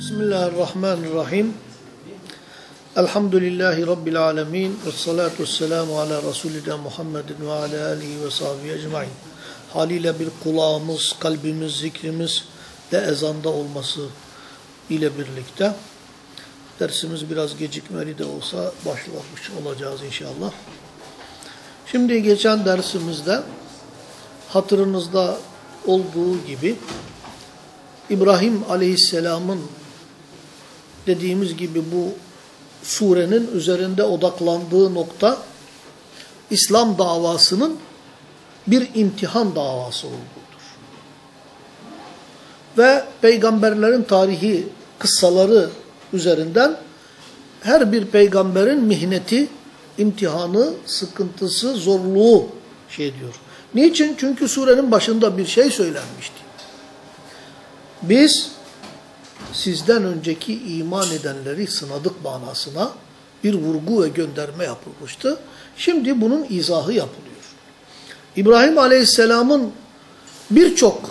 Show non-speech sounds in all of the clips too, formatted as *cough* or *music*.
Bismillahirrahmanirrahim. Elhamdülillahi Rabbil alemin. Ve salatu vesselamu ala Resulina Muhammedin ve ala alihi ve sahbihi ecmain. Haliyle bir kulağımız, kalbimiz, zikrimiz de ezanda olması ile birlikte dersimiz biraz gecikmeli de olsa başlamış olacağız inşallah. Şimdi geçen dersimizde hatırınızda olduğu gibi İbrahim Aleyhisselam'ın dediğimiz gibi bu surenin üzerinde odaklandığı nokta İslam davasının bir imtihan davası olduğudur. Ve peygamberlerin tarihi kıssaları üzerinden her bir peygamberin mihneti, imtihanı, sıkıntısı, zorluğu şey diyor. Niçin? Çünkü surenin başında bir şey söylenmişti. Biz sizden önceki iman edenleri sınadık manasına bir vurgu ve gönderme yapılmıştı. Şimdi bunun izahı yapılıyor. İbrahim Aleyhisselam'ın birçok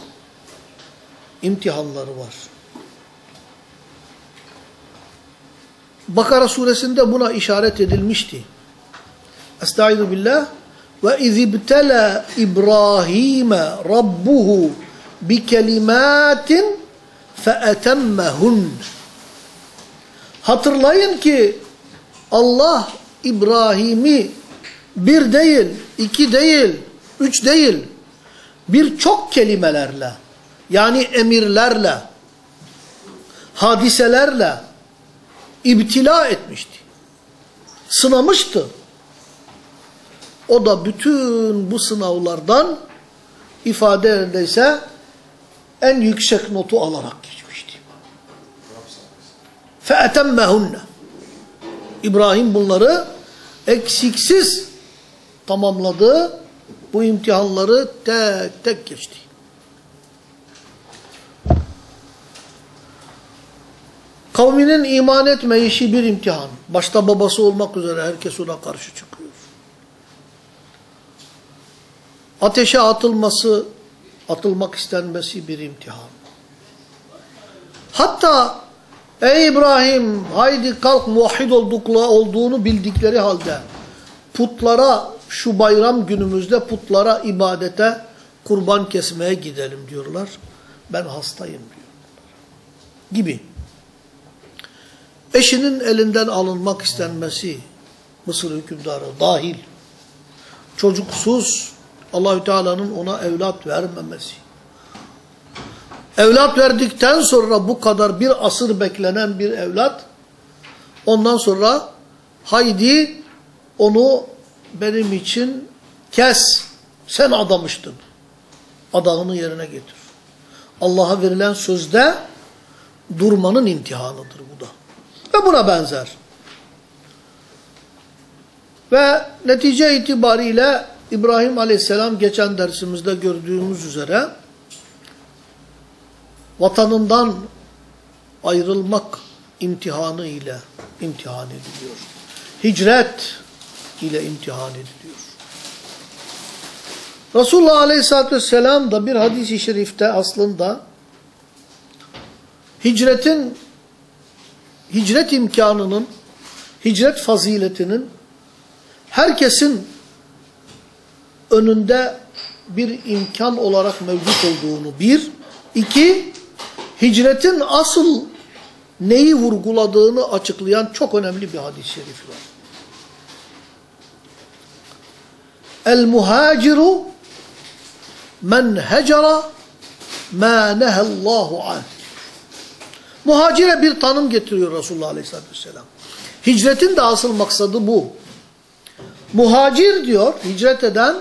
imtihanları var. Bakara suresinde buna işaret edilmişti. Estaizu billah ve izibtela İbrahim rabbuhu bi kelimatin فَاَتَمَّهُنْ Hatırlayın ki Allah İbrahim'i bir değil, iki değil, üç değil, birçok kelimelerle, yani emirlerle, hadiselerle ibtila etmişti. Sınamıştı. O da bütün bu sınavlardan ifade edilse en yüksek notu alarak geçmişti. فَاَتَمَّهُنَّ İbrahim bunları eksiksiz tamamladı. Bu imtihanları tek tek geçti. Kavminin iman etmeyişi bir imtihan. Başta babası olmak üzere herkes ona karşı çıkıyor. Ateşe atılması atılmak istenmesi bir imtihan. Hatta ey İbrahim haydi kalk muvahhid oldukla olduğunu bildikleri halde putlara şu bayram günümüzde putlara ibadete kurban kesmeye gidelim diyorlar. Ben hastayım diyor. Gibi. Eşinin elinden alınmak istenmesi Mısır hükümdarı dahil. Çocuksuz Allahü Teala'nın ona evlat vermemesi. Evlat verdikten sonra bu kadar bir asır beklenen bir evlat, ondan sonra haydi onu benim için kes, sen adamıştın. Adağını yerine getir. Allah'a verilen sözde durmanın imtihanıdır bu da. Ve buna benzer. Ve netice itibariyle İbrahim aleyhisselam geçen dersimizde gördüğümüz üzere vatanından ayrılmak imtihanı ile imtihan ediliyor. Hicret ile imtihan ediliyor. Resulullah aleyhissalatü vesselam da bir hadis-i şerifte aslında hicretin hicret imkanının hicret faziletinin herkesin önünde bir imkan olarak mevcut olduğunu bir, iki, hicretin asıl neyi vurguladığını açıklayan çok önemli bir hadis-i şerif var. El muhaciru men hecera ma nehallahu anh. Muhacire bir tanım getiriyor Resulullah Aleyhisselatü Vesselam. Hicretin de asıl maksadı bu. Muhacir diyor, hicret eden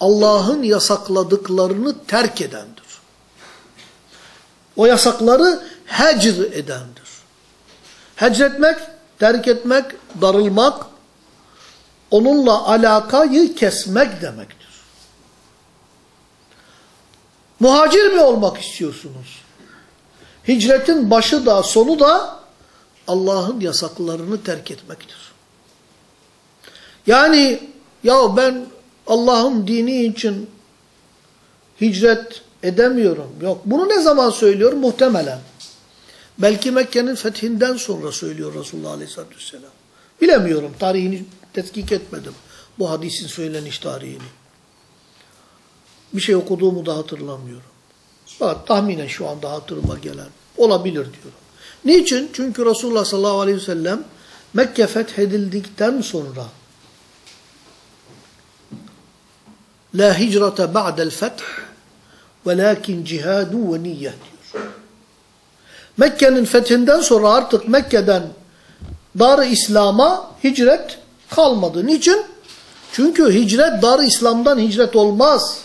Allah'ın yasakladıklarını terk edendir. O yasakları hecr edendir. Hecretmek, terk etmek, darılmak, onunla alakayı kesmek demektir. Muhacir mi olmak istiyorsunuz? Hicretin başı da sonu da Allah'ın yasaklarını terk etmektir. Yani ya ben Allah'ın dini için hicret edemiyorum. Yok. Bunu ne zaman söylüyor? Muhtemelen. Belki Mekke'nin fethinden sonra söylüyor Resulullah Aleyhisselatü Vesselam. Bilemiyorum. Tarihini tetkik etmedim. Bu hadisin söyleniş tarihini. Bir şey okuduğumu da hatırlamıyorum. Fakat tahminen şu anda hatırıma gelen. Olabilir diyorum. Niçin? Çünkü Resulullah sallallahu aleyhi ve sellem Mekke fethedildikten sonra La hicrete ba'del feth velakin cihadu ve niyyeh diyor. Mekke'nin fethinden sonra artık Mekke'den Dar-ı İslam'a hicret kalmadı. Niçin? Çünkü hicret Dar-ı İslam'dan hicret olmaz.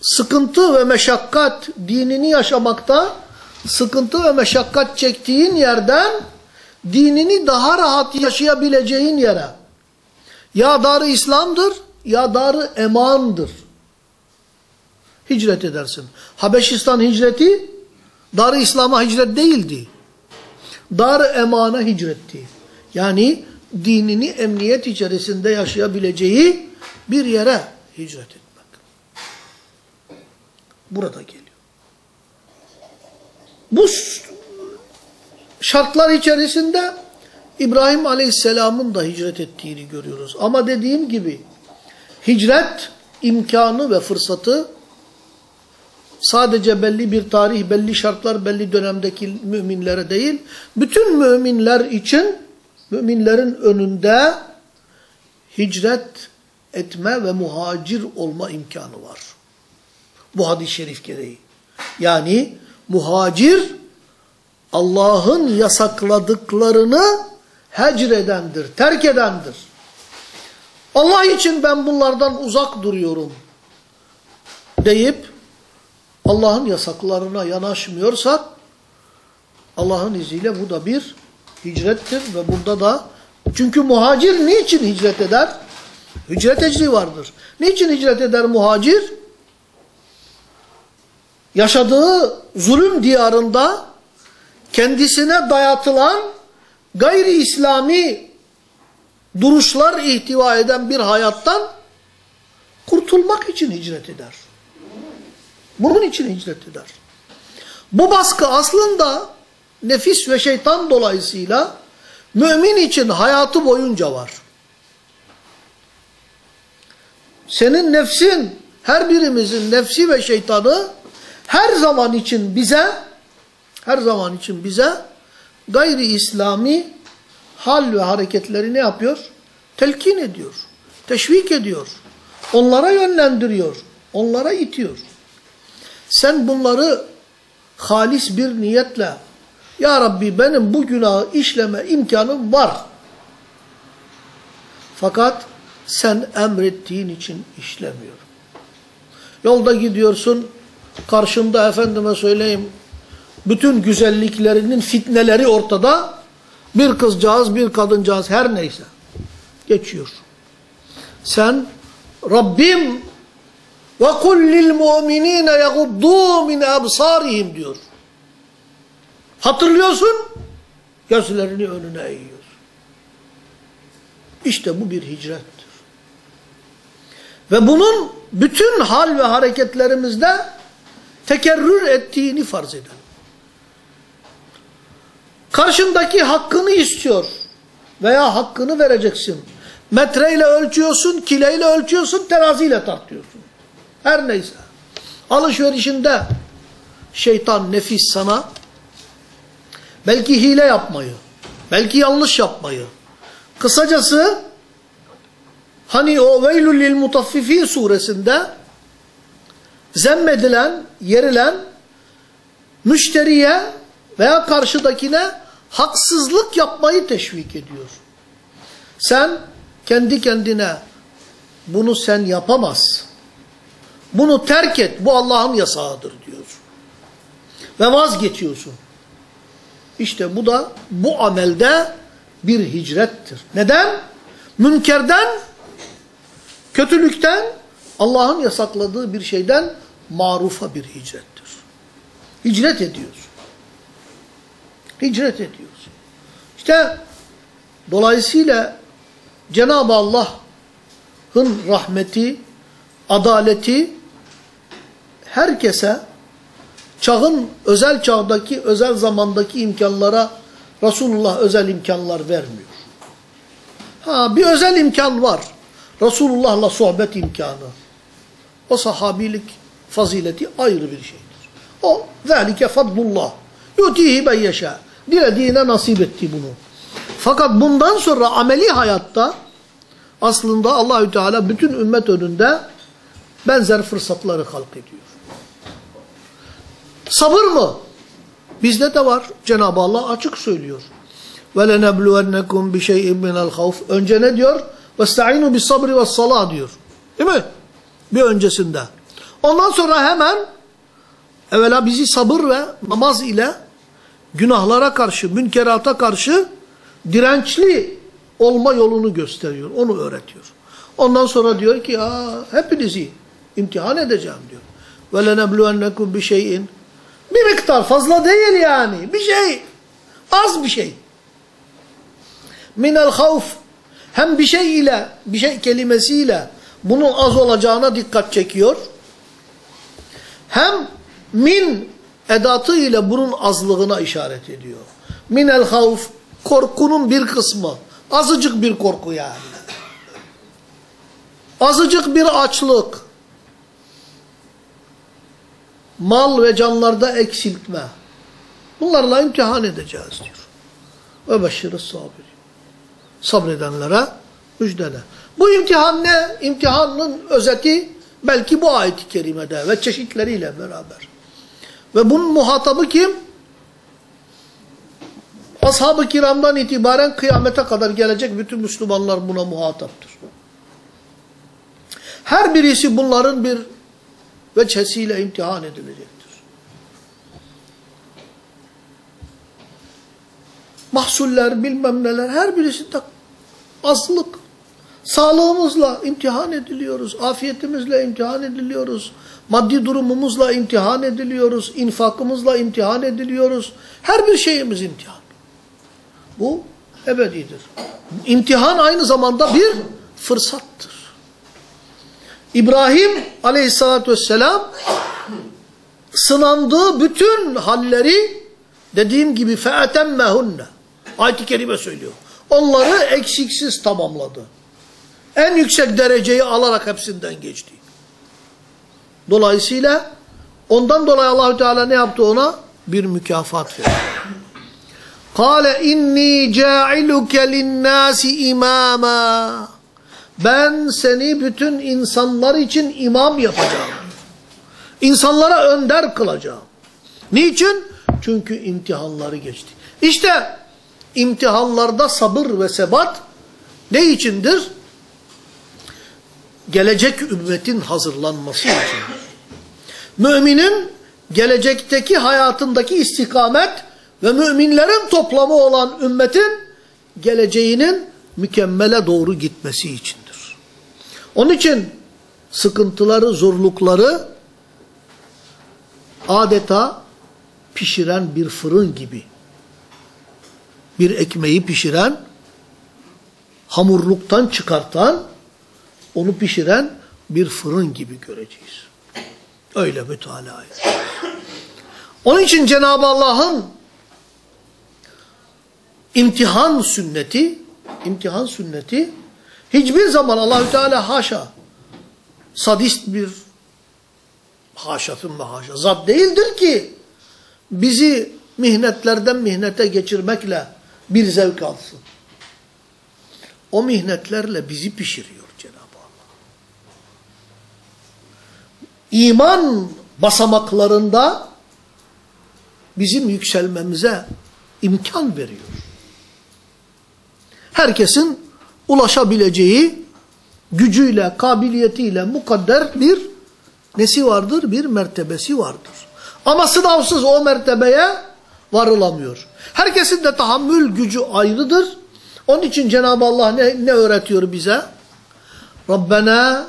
Sıkıntı ve meşakkat dinini yaşamakta sıkıntı ve meşakkat çektiğin yerden dinini daha rahat yaşayabileceğin yere ya Dar-ı İslam'dır ya Dar-ı Eman'dır. Hicret edersin. Habeşistan hicreti Dar-ı İslam'a hicret değildi. Dar-ı Eman'a hicretti. Yani dinini emniyet içerisinde yaşayabileceği bir yere hicret etmek. Burada geliyor. Bu şartlar içerisinde İbrahim Aleyhisselam'ın da hicret ettiğini görüyoruz. Ama dediğim gibi hicret imkanı ve fırsatı sadece belli bir tarih, belli şartlar, belli dönemdeki müminlere değil, bütün müminler için müminlerin önünde hicret etme ve muhacir olma imkanı var. Bu hadis-i şerif gereği. Yani muhacir Allah'ın yasakladıklarını hecredendir, terk edendir. Allah için ben bunlardan uzak duruyorum deyip Allah'ın yasaklarına yanaşmıyorsak Allah'ın izniyle bu da bir hicrettir ve burada da çünkü muhacir niçin hicret eder? Hicret ecri vardır. Niçin hicret eder muhacir? Yaşadığı zulüm diyarında kendisine dayatılan gayri İslami duruşlar ihtiva eden bir hayattan kurtulmak için hicret eder. Bunun için hicret eder. Bu baskı aslında nefis ve şeytan dolayısıyla mümin için hayatı boyunca var. Senin nefsin, her birimizin nefsi ve şeytanı her zaman için bize her zaman için bize gayri İslami hal ve hareketleri ne yapıyor? Telkin ediyor. Teşvik ediyor. Onlara yönlendiriyor. Onlara itiyor. Sen bunları halis bir niyetle Ya Rabbi benim bu günahı işleme imkanım var. Fakat sen emrettiğin için işlemiyor. Yolda gidiyorsun, karşında efendime söyleyeyim, bütün güzelliklerinin fitneleri ortada. Bir kızcağız, bir kadıncağız her neyse. Geçiyor. Sen Rabbim ve kul lil mu'minine yaguddu min absarihim diyor. Hatırlıyorsun? Gözlerini önüne eğiyor. İşte bu bir hicrettir. Ve bunun bütün hal ve hareketlerimizde tekerrür ettiğini farz edelim. Karşındaki hakkını istiyor veya hakkını vereceksin. Metreyle ölçüyorsun, kileyle ölçüyorsun, teraziyle tartıyorsun. Her neyse. Alışverişinde şeytan, nefis sana belki hile yapmayı, belki yanlış yapmayı. Kısacası hani o Veylül Mutaffifin suresinde zemmedilen, yerilen müşteriye veya karşıdakine haksızlık yapmayı teşvik ediyor. Sen kendi kendine bunu sen yapamaz. Bunu terk et. Bu Allah'ın yasağıdır diyor. Ve vazgeçiyorsun. İşte bu da bu amelde bir hicrettir. Neden? Münkerden, kötülükten, Allah'ın yasakladığı bir şeyden marufa bir hicrettir. Hicret ediyorsun. Hicret ediyorsun. İşte dolayısıyla Cenab-ı Allah'ın rahmeti, adaleti herkese çağın özel çağdaki, özel zamandaki imkanlara Resulullah özel imkanlar vermiyor. Ha bir özel imkan var. Resulullah'la sohbet imkanı. O sahabilik fazileti ayrı bir şeydir. O zâlike fadlullah. Yutihi ben yeşâ Dilediğine nasip etti bunu. Fakat bundan sonra ameli hayatta aslında Allahü Teala bütün ümmet önünde benzer fırsatları halk ediyor. Sabır mı? Bizde de var. Cenab-ı Allah açık söylüyor. وَلَنَبْلُوَنَّكُمْ بِشَيْءٍ مِنَ الْخَوْفِ Önce ne diyor? وَاسْتَعِينُوا بِالصَّبْرِ وَالصَّلَاةِ diyor. Değil mi? Bir öncesinde. Ondan sonra hemen evvela bizi sabır ve namaz ile günahlara karşı, münkerata karşı dirençli olma yolunu gösteriyor. Onu öğretiyor. Ondan sonra diyor ki Aa, hepinizi imtihan edeceğim diyor. وَلَنَبْلُوَنَّكُمْ بِشَيْءٍ Bir miktar fazla değil yani. Bir şey. Az bir şey. Minel havf. Hem bir şey ile, bir şey kelimesiyle bunun az olacağına dikkat çekiyor. Hem min edatı ile bunun azlığına işaret ediyor. Minel havf korkunun bir kısmı. Azıcık bir korku yani. Azıcık bir açlık. Mal ve canlarda eksiltme. Bunlarla imtihan edeceğiz diyor. Ve beşşiriz sabiri. Sabredenlere müjdele. Bu imtihan ne? İmtihanın özeti belki bu ayet-i kerimede ve çeşitleriyle beraber. Ve bunun muhatabı kim? Ashab-ı kiramdan itibaren kıyamete kadar gelecek bütün Müslümanlar buna muhataptır. Her birisi bunların bir veçhesiyle imtihan edilecektir. Mahsuller bilmem neler her birisinde azlık. Sağlığımızla imtihan ediliyoruz. Afiyetimizle imtihan ediliyoruz. Maddi durumumuzla imtihan ediliyoruz. infakımızla imtihan ediliyoruz. Her bir şeyimiz imtihan. Bu ebedidir. İmtihan aynı zamanda bir fırsattır. İbrahim aleyhissalatü vesselam sınandığı bütün halleri dediğim gibi fe'etemmehunne ayet-i kerime söylüyor. Onları eksiksiz tamamladı. En yüksek dereceyi alarak hepsinden geçti. Dolayısıyla ondan dolayı Allahü Teala ne yaptı ona? Bir mükafat verdi. Kale inni ca'iluke linnâsi imâmâ. Ben seni bütün insanlar için imam yapacağım. İnsanlara önder kılacağım. Niçin? Çünkü imtihanları geçti. İşte imtihanlarda sabır ve sebat ne içindir? Gelecek ümmetin hazırlanması için. Müminin gelecekteki hayatındaki istikamet ve müminlerin toplamı olan ümmetin geleceğinin mükemmele doğru gitmesi içindir. Onun için sıkıntıları, zorlukları adeta pişiren bir fırın gibi. Bir ekmeği pişiren, hamurluktan çıkartan, onu pişiren bir fırın gibi göreceğiz. Öyle mütalaa Onun için Cenab-ı Allah'ın imtihan sünneti, imtihan sünneti hiçbir zaman Allahü Teala haşa sadist bir haşatın ve haşa zat değildir ki bizi mihnetlerden mihnete geçirmekle bir zevk alsın. O mihnetlerle bizi pişiriyor Cenab-ı Allah. İman basamaklarında bizim yükselmemize imkan veriyor. Herkesin ulaşabileceği gücüyle, kabiliyetiyle mukadder bir nesi vardır? Bir mertebesi vardır. Ama sınavsız o mertebeye varılamıyor. Herkesin de tahammül gücü ayrıdır. Onun için Cenab-ı Allah ne, ne öğretiyor bize? Rabbena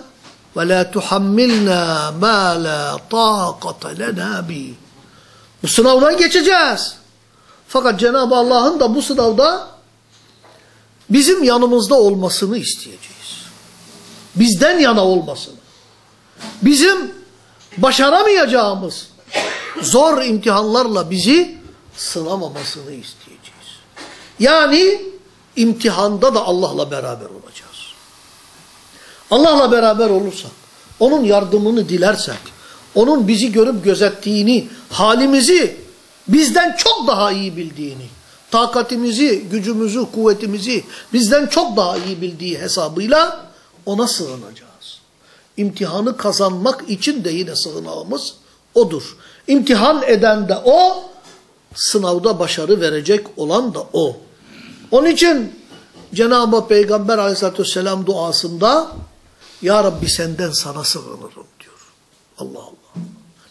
ve la tuhammilna ma la taqata lena bi. Bu sınavdan geçeceğiz. Fakat Cenab-ı Allah'ın da bu sınavda bizim yanımızda olmasını isteyeceğiz. Bizden yana olmasını. Bizim başaramayacağımız zor imtihanlarla bizi sınamamasını isteyeceğiz. Yani imtihanda da Allah'la beraber olacağız. Allah'la beraber olursak, onun yardımını dilersek, onun bizi görüp gözettiğini, halimizi bizden çok daha iyi bildiğini, takatimizi, gücümüzü, kuvvetimizi bizden çok daha iyi bildiği hesabıyla ona sığınacağız. İmtihanı kazanmak için de yine sığınağımız odur. İmtihan eden de o, sınavda başarı verecek olan da o. Onun için Cenab-ı Peygamber aleyhissalatü vesselam duasında Ya Rabbi senden sana sığınırım diyor. Allah Allah.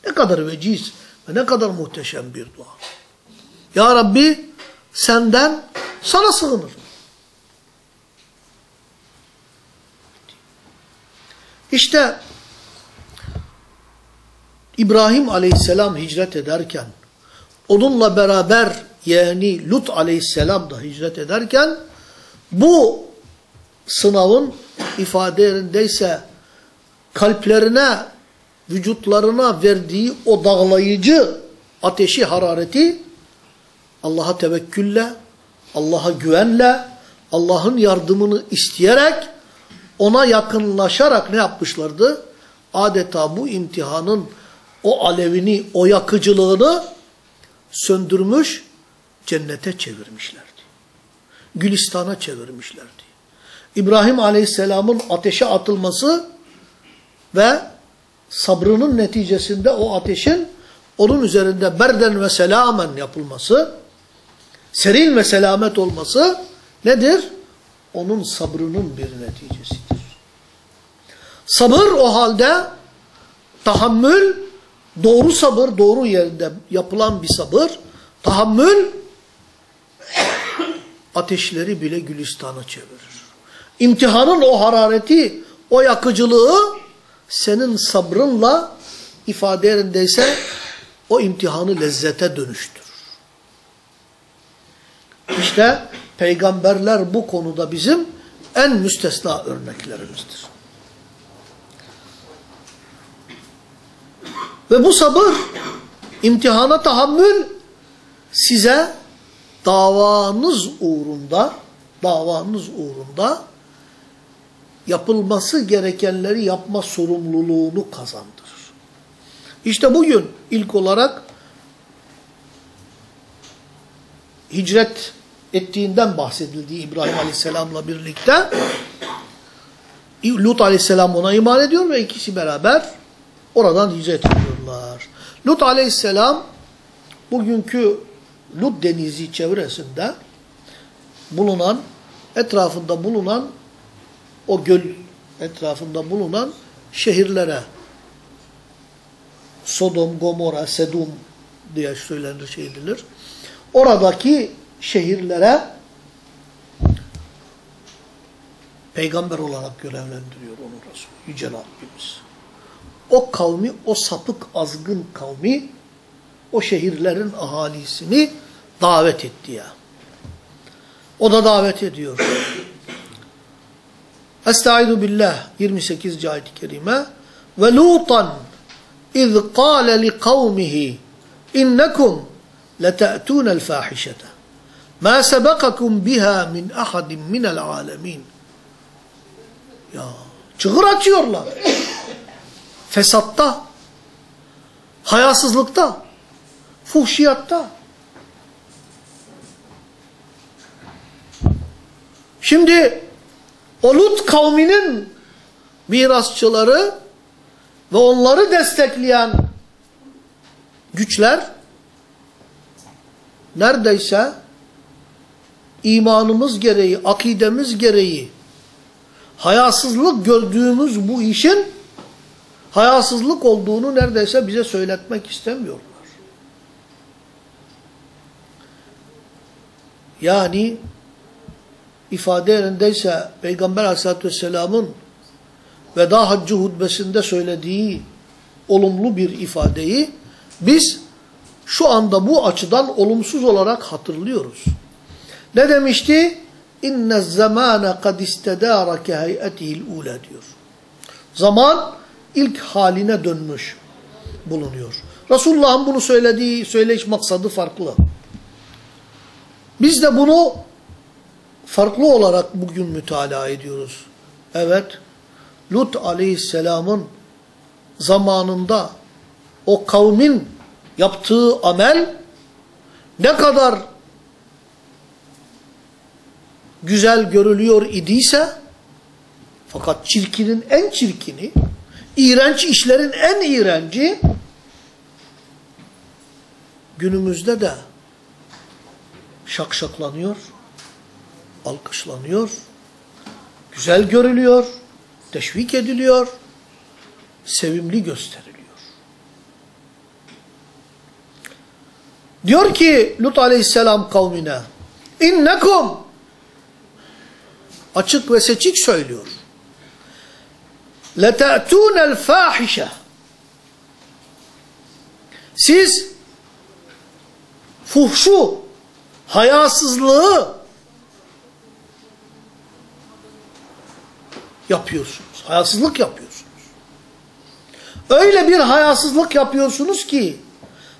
Ne kadar veciz ve ne kadar muhteşem bir dua. Ya Rabbi senden sana sığınırım. İşte İbrahim aleyhisselam hicret ederken onunla beraber yani Lut aleyhisselam da hicret ederken bu sınavın ifade yerindeyse kalplerine, vücutlarına verdiği o dağlayıcı ateşi, harareti Allah'a tevekkülle, Allah'a güvenle, Allah'ın yardımını isteyerek, ona yakınlaşarak ne yapmışlardı? Adeta bu imtihanın o alevini, o yakıcılığını söndürmüş, cennete çevirmişlerdi. Gülistan'a çevirmişlerdi. İbrahim Aleyhisselam'ın ateşe atılması ve sabrının neticesinde o ateşin onun üzerinde berden ve selamen yapılması, serin ve selamet olması nedir? Onun sabrının bir neticesidir. Sabır o halde tahammül, doğru sabır, doğru yerinde yapılan bir sabır, tahammül *coughs* ateşleri bile gülistana çevirir. İmtihanın o harareti, o yakıcılığı senin sabrınla ifade yerindeyse o imtihanı lezzete dönüştürür. İşte peygamberler bu konuda bizim en müstesna örneklerimizdir. Ve bu sabır, imtihana tahammül size davanız uğrunda, davanız uğrunda yapılması gerekenleri yapma sorumluluğunu kazandırır. İşte bugün ilk olarak hicret ettiğinden bahsedildiği İbrahim Aleyhisselam'la birlikte Lut Aleyhisselam ona iman ediyor ve ikisi beraber oradan hicret ediyorlar. Lut Aleyhisselam bugünkü Lut Denizi çevresinde bulunan, etrafında bulunan o göl etrafında bulunan şehirlere Sodom, Gomorra, Sedum diye söylenir, şey edilir. Oradaki şehirlere peygamber olarak görevlendiriyor onu Resul, Yüce Rabbimiz. O kavmi, o sapık azgın kavmi o şehirlerin ahalisini davet etti ya. O da davet ediyor. Estaizu billah. 28. ayet-i kerime. Ve Lutan iz qâle li kavmihi innekum lete'tûnel fâhişete ma sebekakum biha min ahadin minel alemin ya çığır açıyorlar. Fesatta hayasızlıkta fuhşiyatta. Şimdi o kavminin mirasçıları ve onları destekleyen güçler neredeyse imanımız gereği, akidemiz gereği hayasızlık gördüğümüz bu işin hayasızlık olduğunu neredeyse bize söyletmek istemiyorlar. Yani ifade yerindeyse Peygamber aleyhissalatü vesselamın veda haccı hutbesinde söylediği olumlu bir ifadeyi biz şu anda bu açıdan olumsuz olarak hatırlıyoruz. Ne demişti? İnne zamane kad istedara ke hay'etihil ula diyor. Zaman ilk haline dönmüş bulunuyor. Resulullah'ın bunu söylediği, söyleyiş maksadı farklı. Biz de bunu farklı olarak bugün mütalaa ediyoruz. Evet, Lut aleyhisselamın zamanında o kavmin yaptığı amel ne kadar güzel görülüyor idiyse fakat çirkinin en çirkini, iğrenç işlerin en iğrenci günümüzde de şakşaklanıyor, alkışlanıyor, güzel görülüyor, teşvik ediliyor, sevimli gösteriliyor. Diyor ki Lut aleyhisselam kavmine, innekum açık ve seçik söylüyor. لَتَأْتُونَ الْفَاحِشَةِ Siz fuhşu, hayasızlığı yapıyorsunuz. Hayasızlık yapıyorsunuz. Öyle bir hayasızlık yapıyorsunuz ki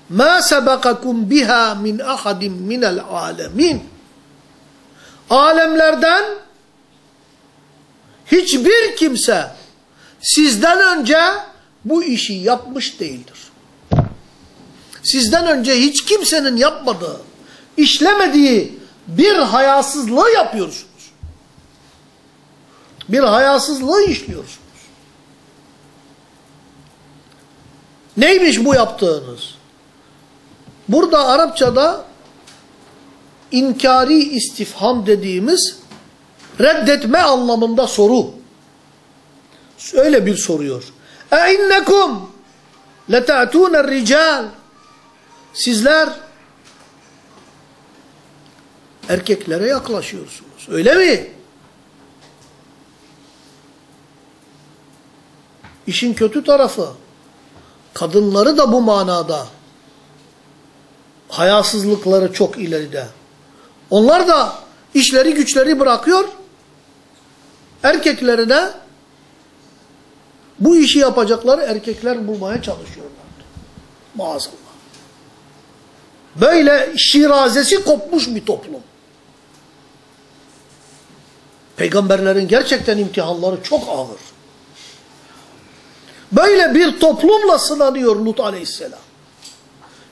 ma sebakakum biha min ahadin minel alemin alemlerden hiçbir kimse sizden önce bu işi yapmış değildir. Sizden önce hiç kimsenin yapmadığı, işlemediği bir hayasızlığı yapıyorsunuz. Bir hayasızlığı işliyorsunuz. Neymiş bu yaptığınız? Burada Arapçada inkari istifham dediğimiz reddetme anlamında soru. Öyle bir soruyor. E innekum leta'tûne rical Sizler erkeklere yaklaşıyorsunuz. Öyle mi? İşin kötü tarafı kadınları da bu manada hayasızlıkları çok ileride. Onlar da işleri güçleri bırakıyor erkeklerine bu işi yapacakları erkekler bulmaya çalışıyorlar. Maazallah. Böyle şirazesi kopmuş bir toplum. Peygamberlerin gerçekten imtihanları çok ağır. Böyle bir toplumla sınanıyor Lut aleyhisselam.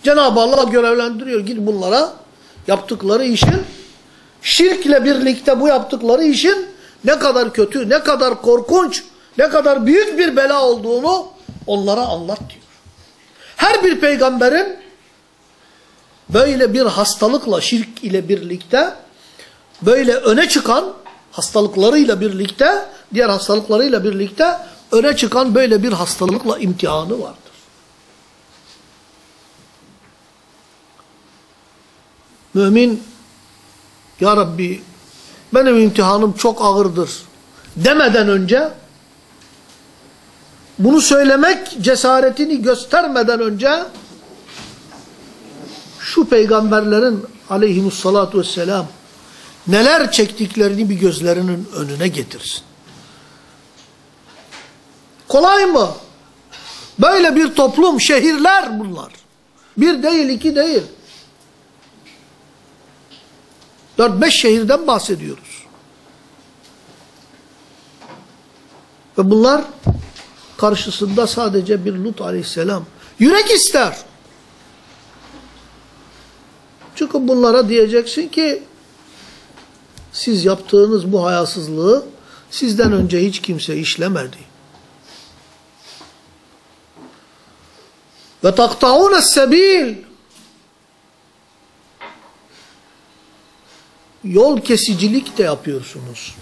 Cenab-ı Allah görevlendiriyor. Git bunlara yaptıkları işin, şirkle birlikte bu yaptıkları işin ne kadar kötü, ne kadar korkunç, ne kadar büyük bir bela olduğunu onlara anlat diyor. Her bir peygamberin böyle bir hastalıkla, şirk ile birlikte böyle öne çıkan hastalıklarıyla birlikte, diğer hastalıklarıyla birlikte öne çıkan böyle bir hastalıkla imtihanı vardır. Mümin, Ya Rabbi benim imtihanım çok ağırdır demeden önce bunu söylemek cesaretini göstermeden önce şu peygamberlerin aleyhimussalatu vesselam neler çektiklerini bir gözlerinin önüne getirsin. Kolay mı? Böyle bir toplum, şehirler bunlar. Bir değil, iki değil. Dört beş şehirden bahsediyoruz. Ve bunlar karşısında sadece bir Lut aleyhisselam. Yürek ister. Çünkü bunlara diyeceksin ki siz yaptığınız bu hayasızlığı sizden önce hiç kimse işlemedi. Ve takta'une sebil yol kesicilik de yapıyorsunuz.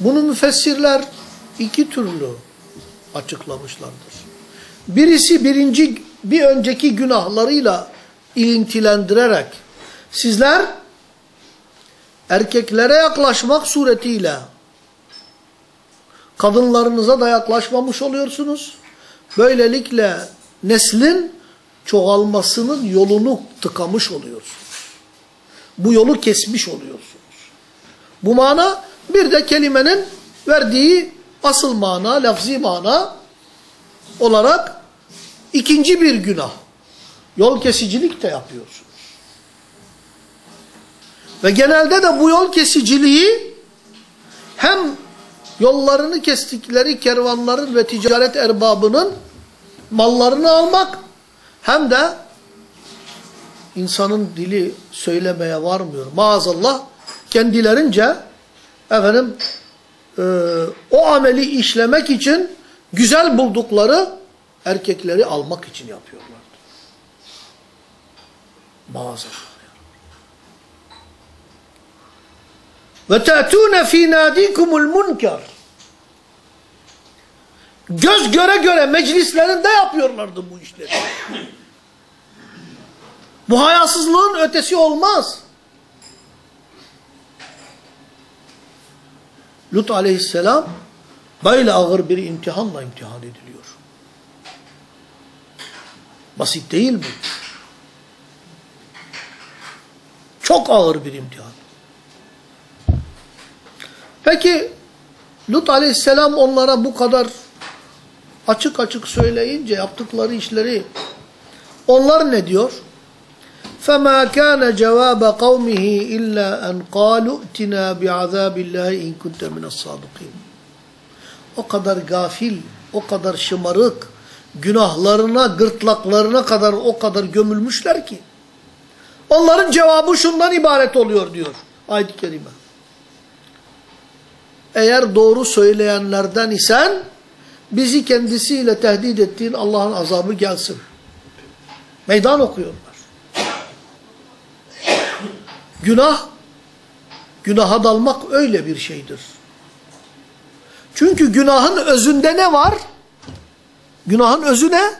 Bunu müfessirler iki türlü açıklamışlardır. Birisi birinci bir önceki günahlarıyla ilintilendirerek sizler erkeklere yaklaşmak suretiyle kadınlarınıza da yaklaşmamış oluyorsunuz. Böylelikle neslin çoğalmasının yolunu tıkamış oluyorsunuz. Bu yolu kesmiş oluyorsunuz. Bu mana bir de kelimenin verdiği asıl mana, lafzi mana olarak ikinci bir günah. yol kesicilik de yapıyorsunuz. Ve genelde de bu yol kesiciliği hem yollarını kestikleri kervanların ve ticaret erbabının mallarını almak hem de insanın dili söylemeye varmıyor. Maazallah kendilerince efendim e, o ameli işlemek için güzel buldukları erkekleri almak için yapıyorlardı. Maazallah. Ve te'tûne fî nâdîkumul munkar. Göz göre göre meclislerinde yapıyorlardı bu işleri. Bu hayasızlığın ötesi olmaz. Lut aleyhisselam böyle ağır bir imtihanla imtihan ediliyor. Basit değil bu. Çok ağır bir imtihan. Peki Lut aleyhisselam onlara bu kadar açık açık söyleyince yaptıkları işleri onlar ne diyor? فَمَا كَانَ جَوَابَ قَوْمِهِ إِلَّا أَنْ قَالُوا اِتِنَا بِعَذَابِ اللّٰهِ اِنْ كُنْتَ مِنَ الصَّادِقِينَ O kadar gafil, o kadar şımarık, günahlarına, gırtlaklarına kadar o kadar gömülmüşler ki. Onların cevabı şundan ibaret oluyor diyor ayet-i kerime. Eğer doğru söyleyenlerden isen bizi kendisiyle tehdit ettiğin Allah'ın azabı gelsin. Meydan okuyorlar. Günah, günaha dalmak öyle bir şeydir. Çünkü günahın özünde ne var? Günahın özü ne?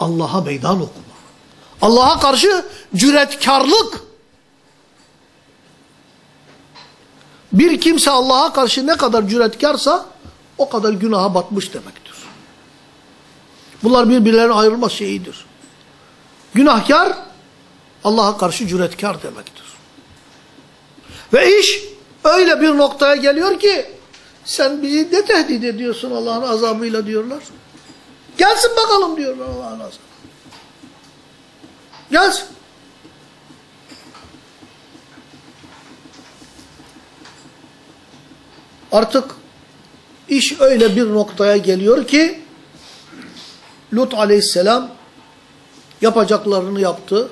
Allah'a meydan okuma. Allah'a karşı cüretkarlık. Bir kimse Allah'a karşı ne kadar cüretkarsa o kadar günaha batmış demektir. Bunlar birbirlerine ayrılmaz şeyidir. Günahkar Allah'a karşı cüretkar demektir. Ve iş öyle bir noktaya geliyor ki sen bizi ne tehdit ediyorsun Allah'ın azabıyla diyorlar. Gelsin bakalım diyorlar Allah'ın azabı. Gelsin. Artık iş öyle bir noktaya geliyor ki Lut aleyhisselam yapacaklarını yaptı.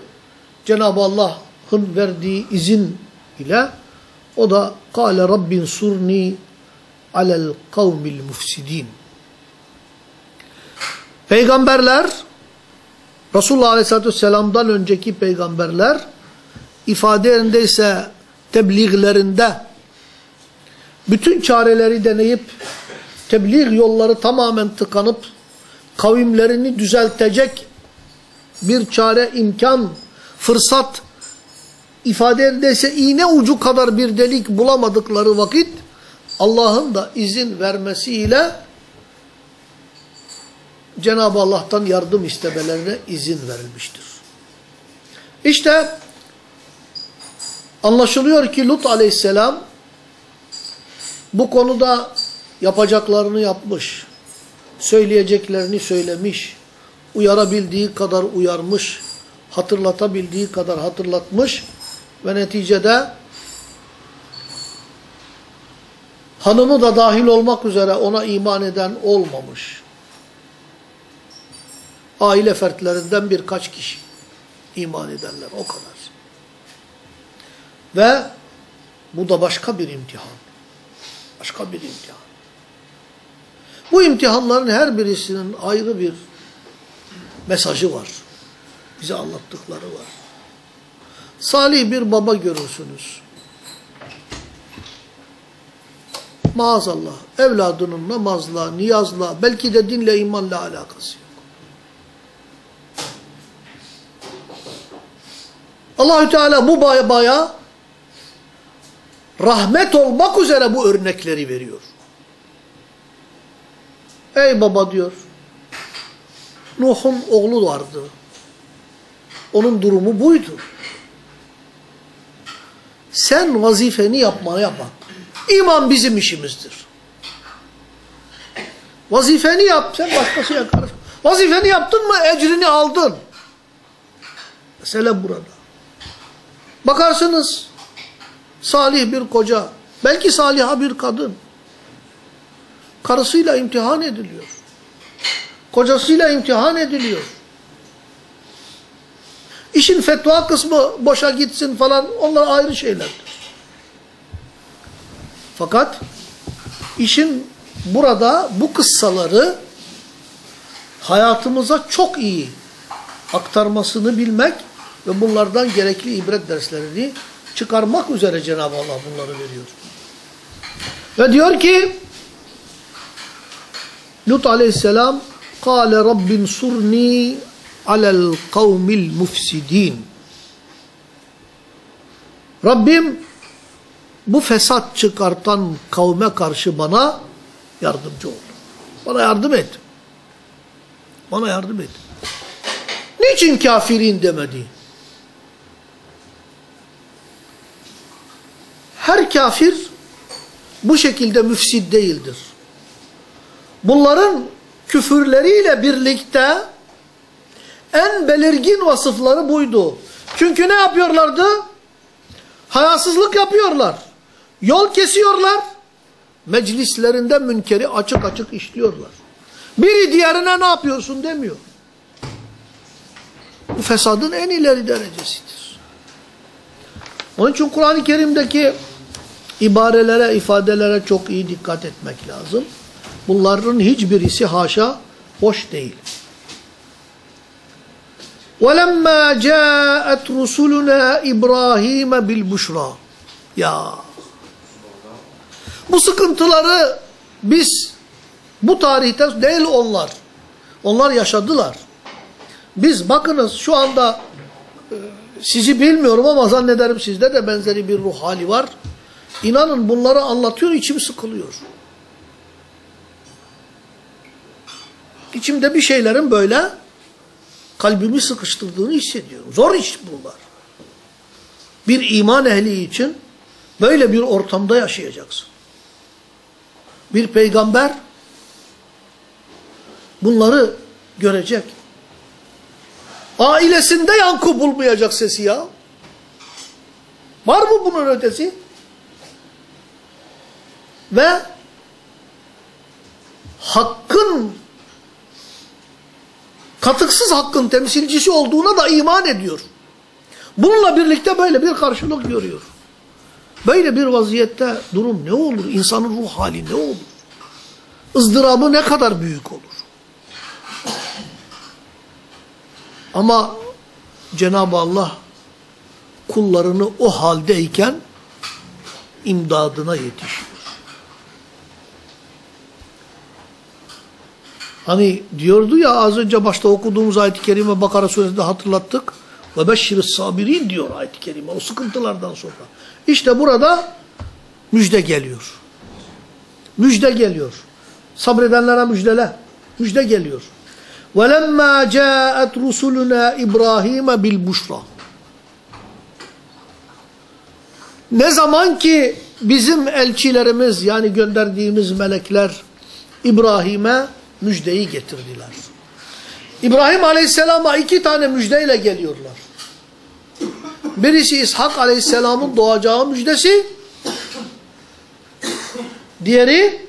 Cenab-ı Allah'ın verdiği izin ile o da kâle rabbin surni alel kavmil mufsidin. Peygamberler Resulullah Aleyhisselatü Vesselam'dan önceki peygamberler ifade ise tebliğlerinde bütün çareleri deneyip tebliğ yolları tamamen tıkanıp kavimlerini düzeltecek bir çare, imkan, fırsat ifade ederse iğne ucu kadar bir delik bulamadıkları vakit Allah'ın da izin vermesiyle Cenab-ı Allah'tan yardım istemelerine izin verilmiştir. İşte anlaşılıyor ki Lut aleyhisselam bu konuda yapacaklarını yapmış, söyleyeceklerini söylemiş, uyarabildiği kadar uyarmış, hatırlatabildiği kadar hatırlatmış ve neticede hanımı da dahil olmak üzere ona iman eden olmamış. Aile fertlerinden birkaç kişi iman edenler o kadar. Ve bu da başka bir imtihan. Başka bir imtihan. Bu imtihanların her birisinin ayrı bir mesajı var. Bize anlattıkları var. Salih bir baba görürsünüz. Maazallah evladının namazla, niyazla, belki de dinle, imanla alakası yok. Allahü Teala bu babaya rahmet olmak üzere bu örnekleri veriyor. Ey baba diyor. Nuh'un oğlu vardı. Onun durumu buydu. Sen vazifeni yapmaya bak. İman bizim işimizdir. Vazifeni yap. Sen başkasıya karışma. Vazifeni yaptın mı ecrini aldın. Mesele burada. Bakarsınız salih bir koca, belki saliha bir kadın. Karısıyla imtihan ediliyor. Kocasıyla imtihan ediliyor. İşin fetva kısmı boşa gitsin falan onlar ayrı şeylerdir. Fakat işin burada bu kıssaları hayatımıza çok iyi aktarmasını bilmek ve bunlardan gerekli ibret derslerini çıkarmak üzere Cenab-ı Allah bunları veriyor. Ve diyor ki Lut aleyhisselam kâle rabbin surni alel kavmil mufsidin. Rabbim bu fesat çıkartan kavme karşı bana yardımcı ol. Bana yardım et. Bana yardım et. Niçin kafirin demedi? Her kafir bu şekilde müfsid değildir. Bunların küfürleriyle birlikte en belirgin vasıfları buydu. Çünkü ne yapıyorlardı? Hayasızlık yapıyorlar. Yol kesiyorlar. Meclislerinde münkeri açık açık işliyorlar. Biri diğerine ne yapıyorsun demiyor. Bu fesadın en ileri derecesidir. Onun için Kur'an-ı Kerim'deki ibarelere, ifadelere çok iyi dikkat etmek lazım. Bunların hiçbirisi haşa boş değil. وَلَمَّا جَاءَتْ رُسُلُنَا إِبْرَاهِيمَ بِالْبُشْرَى Ya! Bu sıkıntıları biz bu tarihte değil onlar. Onlar yaşadılar. Biz bakınız şu anda e, sizi bilmiyorum ama zannederim sizde de benzeri bir ruh hali var. İnanın bunları anlatıyor içim sıkılıyor. İçimde bir şeylerin böyle kalbimi sıkıştırdığını hissediyorum. Zor iş bunlar. Bir iman ehli için böyle bir ortamda yaşayacaksın. Bir peygamber bunları görecek. Ailesinde yankı bulmayacak sesi ya. Var mı bunun ötesi? Ve hakkın katıksız hakkın temsilcisi olduğuna da iman ediyor. Bununla birlikte böyle bir karşılık görüyor. Böyle bir vaziyette durum ne olur? İnsanın ruh hali ne olur? ızdırabı ne kadar büyük olur? Ama Cenab-ı Allah kullarını o haldeyken imdadına yetişiyor. Hani diyordu ya az önce başta okuduğumuz ayet-i kerime Bakara suresinde hatırlattık. Ve beşşiris sabirin diyor ayet-i kerime o sıkıntılardan sonra. İşte burada müjde geliyor. Müjde geliyor. Sabredenlere müjdele. Müjde geliyor. وَلَمَّا جَاءَتْ رُسُلُنَا İbrahim بِالْبُشْرَى Ne zaman ki bizim elçilerimiz yani gönderdiğimiz melekler İbrahim'e müjdeyi getirdiler. İbrahim Aleyhisselam'a iki tane müjdeyle geliyorlar. Birisi İshak Aleyhisselam'ın doğacağı müjdesi. Diğeri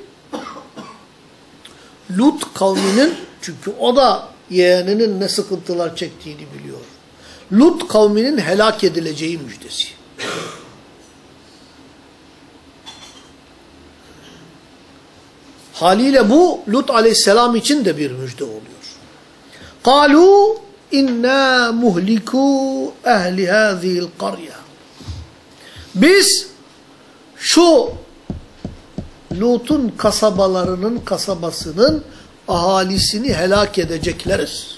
Lut kavminin çünkü o da yeğeninin ne sıkıntılar çektiğini biliyor. Lut kavminin helak edileceği müjdesi. Haliyle bu Lut aleyhisselam için de bir müjde oluyor. Kalu inna muhliku ehli hazihil karya. Biz şu Lut'un kasabalarının kasabasının ahalisini helak edecekleriz.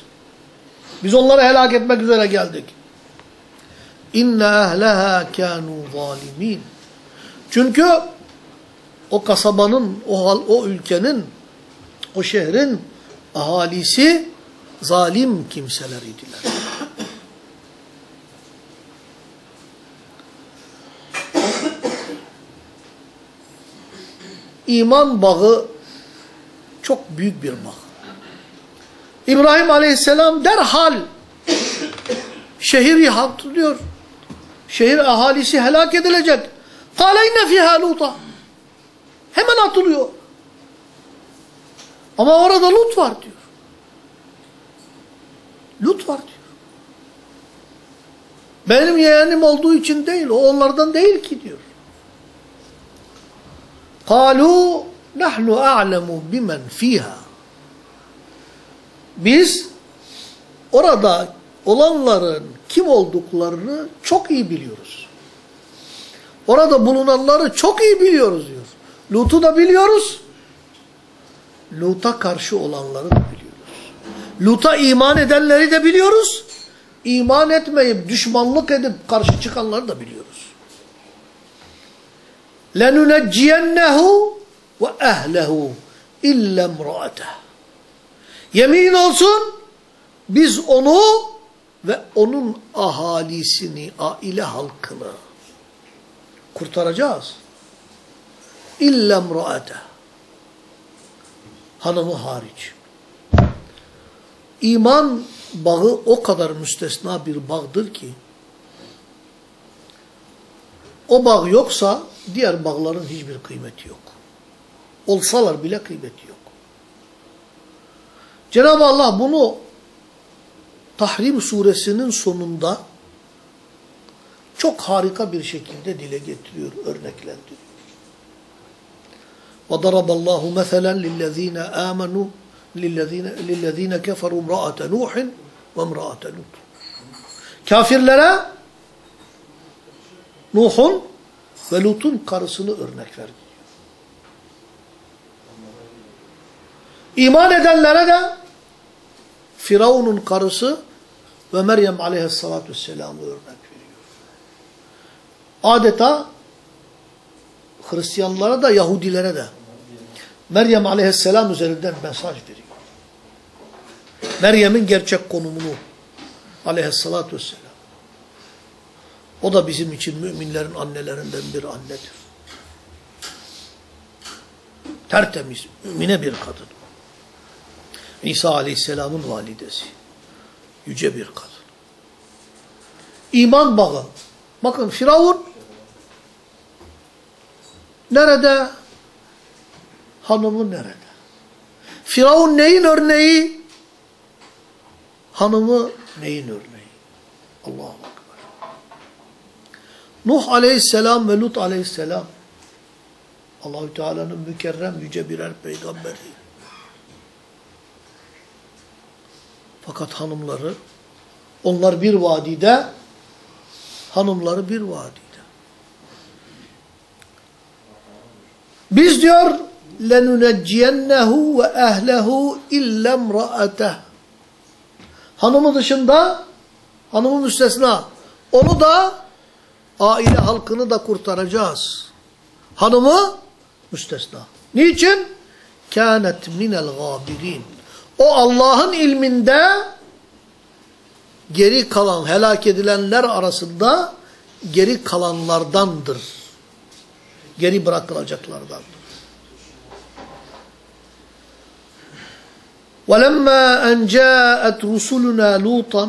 Biz onları helak etmek üzere geldik. İnne ehleha kânû zalimin. Çünkü o kasabanın, o, o ülkenin, o şehrin ahalisi zalim kimseler idiler. İman bağı çok büyük bir bağ. İbrahim aleyhisselam derhal şehri hatırlıyor. Şehir ahalisi helak edilecek. قَالَ اِنَّ فِيهَا لُوطًا Hemen hatırlıyor. Ama orada Lut var diyor. Lut var diyor. Benim yeğenim olduğu için değil, o onlardan değil ki diyor. قَالُوا نَحْنُ أَعْلَمُ بِمَنْ فِيهَا Biz orada olanların kim olduklarını çok iyi biliyoruz. Orada bulunanları çok iyi biliyoruz diyor. Lut'u da biliyoruz. Lut'a karşı olanları da biliyoruz. Lut'a iman edenleri de biliyoruz. İman etmeyip düşmanlık edip karşı çıkanları da biliyoruz. لَنُنَجِّيَنَّهُ وَأَهْلَهُ اِلَّا امْرَأَتَهُ Yemin olsun biz onu ve onun ahalisini, aile halkını kurtaracağız. İlla emraate. Hanımı hariç. İman bağı o kadar müstesna bir bağdır ki o bağ yoksa diğer bağların hiçbir kıymeti yok. Olsalar bile kıymeti yok. Cenab-ı Allah bunu Tahrim suresinin sonunda çok harika bir şekilde dile getiriyor, örneklendiriyor. وَضَرَبَ اللّٰهُ مَثَلًا لِلَّذ۪ينَ آمَنُوا لِلَّذ۪ينَ, لِلَّذ۪ينَ كَفَرُوا امْرَأَةَ نُوحٍ وَامْرَأَةَ لُوتٍ Kafirlere Nuh'un ve Lut'un karısını örnek verdi. İman edenlere de Firavun'un karısı ve Meryem aleyhissalatü vesselam'ı örnek veriyor. Adeta Hristiyanlara da Yahudilere de Meryem aleyhisselam üzerinden mesaj veriyor. Meryem'in gerçek konumunu aleyhissalatü vesselam. O da bizim için müminlerin annelerinden bir annedir. Tertemiz, mümine bir kadın. İsa aleyhisselamın validesi. Yüce bir kadın. İman bağı. Bakın Firavun nerede? Hanımı nerede? Firavun neyin örneği? Hanımı neyin örneği? Allahu Ekber. Nuh aleyhisselam ve Lut aleyhisselam Allahü Teala'nın mükerrem yüce birer peygamberi. Fakat hanımları, onlar bir vadide, hanımları bir vadide. Biz diyor, لَنُنَجِّيَنَّهُ وَاَهْلَهُ اِلَّا امْرَأَتَهُ Hanımı dışında, hanımı müstesna, onu da, aile halkını da kurtaracağız. Hanımı müstesna. Niçin? كَانَتْ مِنَ الْغَابِرِينَ o Allah'ın ilminde geri kalan, helak edilenler arasında geri kalanlardandır. Geri bırakılacaklardandır. وَلَمَّا اَنْ جَاءَتْ رُسُلُنَا لُوطًا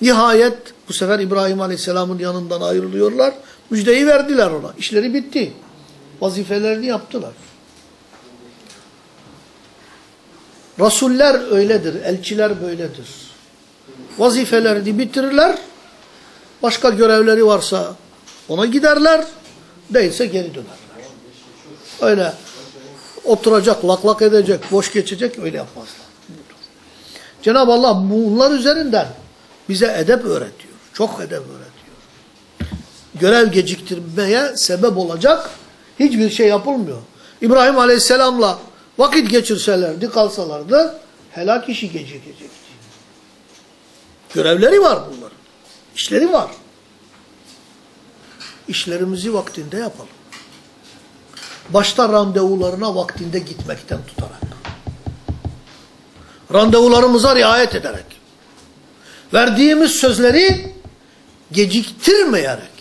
Nihayet bu sefer İbrahim Aleyhisselam'ın yanından ayrılıyorlar. Müjdeyi verdiler ona. İşleri bitti. Vazifelerini yaptılar. Rasuller öyledir, elçiler böyledir. Vazifelerini bitirirler, başka görevleri varsa ona giderler, değilse geri dönerler. Öyle oturacak, lak lak edecek, boş geçecek öyle yapmazlar. Cenab-ı Allah bunlar üzerinden bize edep öğretiyor. Çok edep öğretiyor. Görev geciktirmeye sebep olacak hiçbir şey yapılmıyor. İbrahim Aleyhisselam'la vakit geçirselerdi, kalsalardı helak işi gecikecekti. Görevleri var bunların. İşleri var. İşlerimizi vaktinde yapalım. Başta randevularına vaktinde gitmekten tutarak. Randevularımıza riayet ederek. Verdiğimiz sözleri geciktirmeyerek.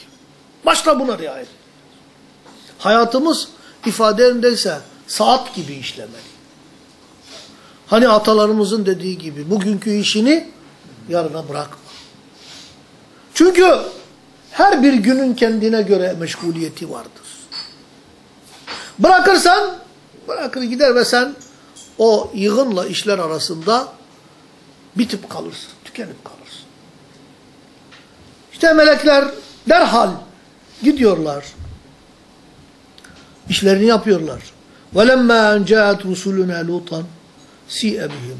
Başta buna riayet. Hayatımız ifadeindeyse saat gibi işlemeli. Hani atalarımızın dediği gibi bugünkü işini yarına bırakma. Çünkü her bir günün kendine göre meşguliyeti vardır. Bırakırsan bırakır gider ve sen o yığınla işler arasında bitip kalırsın, tükenip kalırsın. İşte melekler derhal gidiyorlar. İşlerini yapıyorlar. وَلَمَّا اَنْ جَاءَتْ رُسُولُنَا لُوطًا سِيءَ بِهِمْ